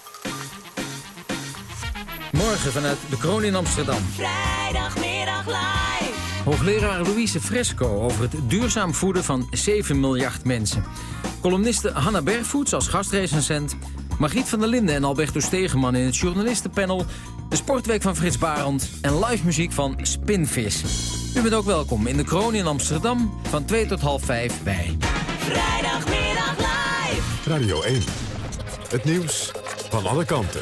Morgen vanuit de Kroon in Amsterdam. Vrijdagmiddag live. Hoogleraar Louise Fresco over het duurzaam voeden van 7 miljard mensen. Columniste Hanna Bergvoets als gastrecensent. Margriet van der Linden en Alberto Stegeman in het journalistenpanel. De sportweek van Frits Barend en live muziek van Spinvis. U bent ook welkom in de Kroon in Amsterdam van 2 tot half 5 bij... Vrijdagmiddag live. Radio 1. Het nieuws van alle kanten.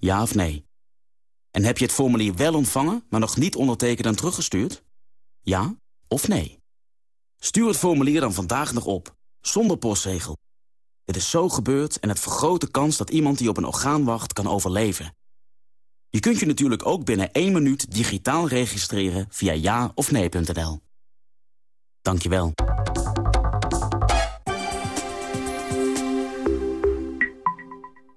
Ja of nee? En heb je het formulier wel ontvangen, maar nog niet ondertekend en teruggestuurd? Ja of nee? Stuur het formulier dan vandaag nog op, zonder postzegel. Dit is zo gebeurd en het vergroot de kans dat iemand die op een orgaan wacht kan overleven. Je kunt je natuurlijk ook binnen één minuut digitaal registreren via ja of nee.nl. Dankjewel.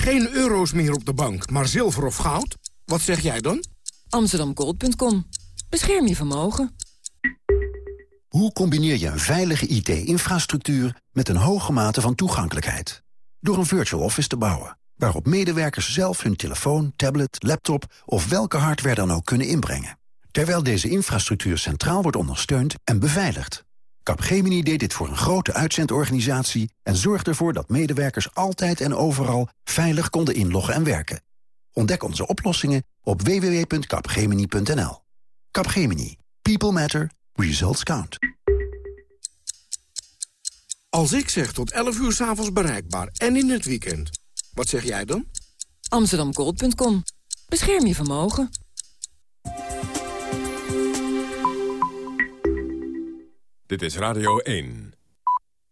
geen euro's meer op de bank, maar zilver of goud, wat zeg jij dan? Amsterdamgold.com. Bescherm je vermogen. Hoe combineer je een veilige IT-infrastructuur met een hoge mate van toegankelijkheid? Door een virtual office te bouwen, waarop medewerkers zelf hun telefoon, tablet, laptop of welke hardware dan ook kunnen inbrengen. Terwijl deze infrastructuur centraal wordt ondersteund en beveiligd. Capgemini deed dit voor een grote uitzendorganisatie en zorgde ervoor dat medewerkers altijd en overal veilig konden inloggen en werken. Ontdek onze oplossingen op www.capgemini.nl. Capgemini. People matter. Results count. Als ik zeg tot 11 uur s'avonds bereikbaar en in het weekend, wat zeg jij dan? Amsterdamgold.com. Bescherm je vermogen. Dit is Radio 1.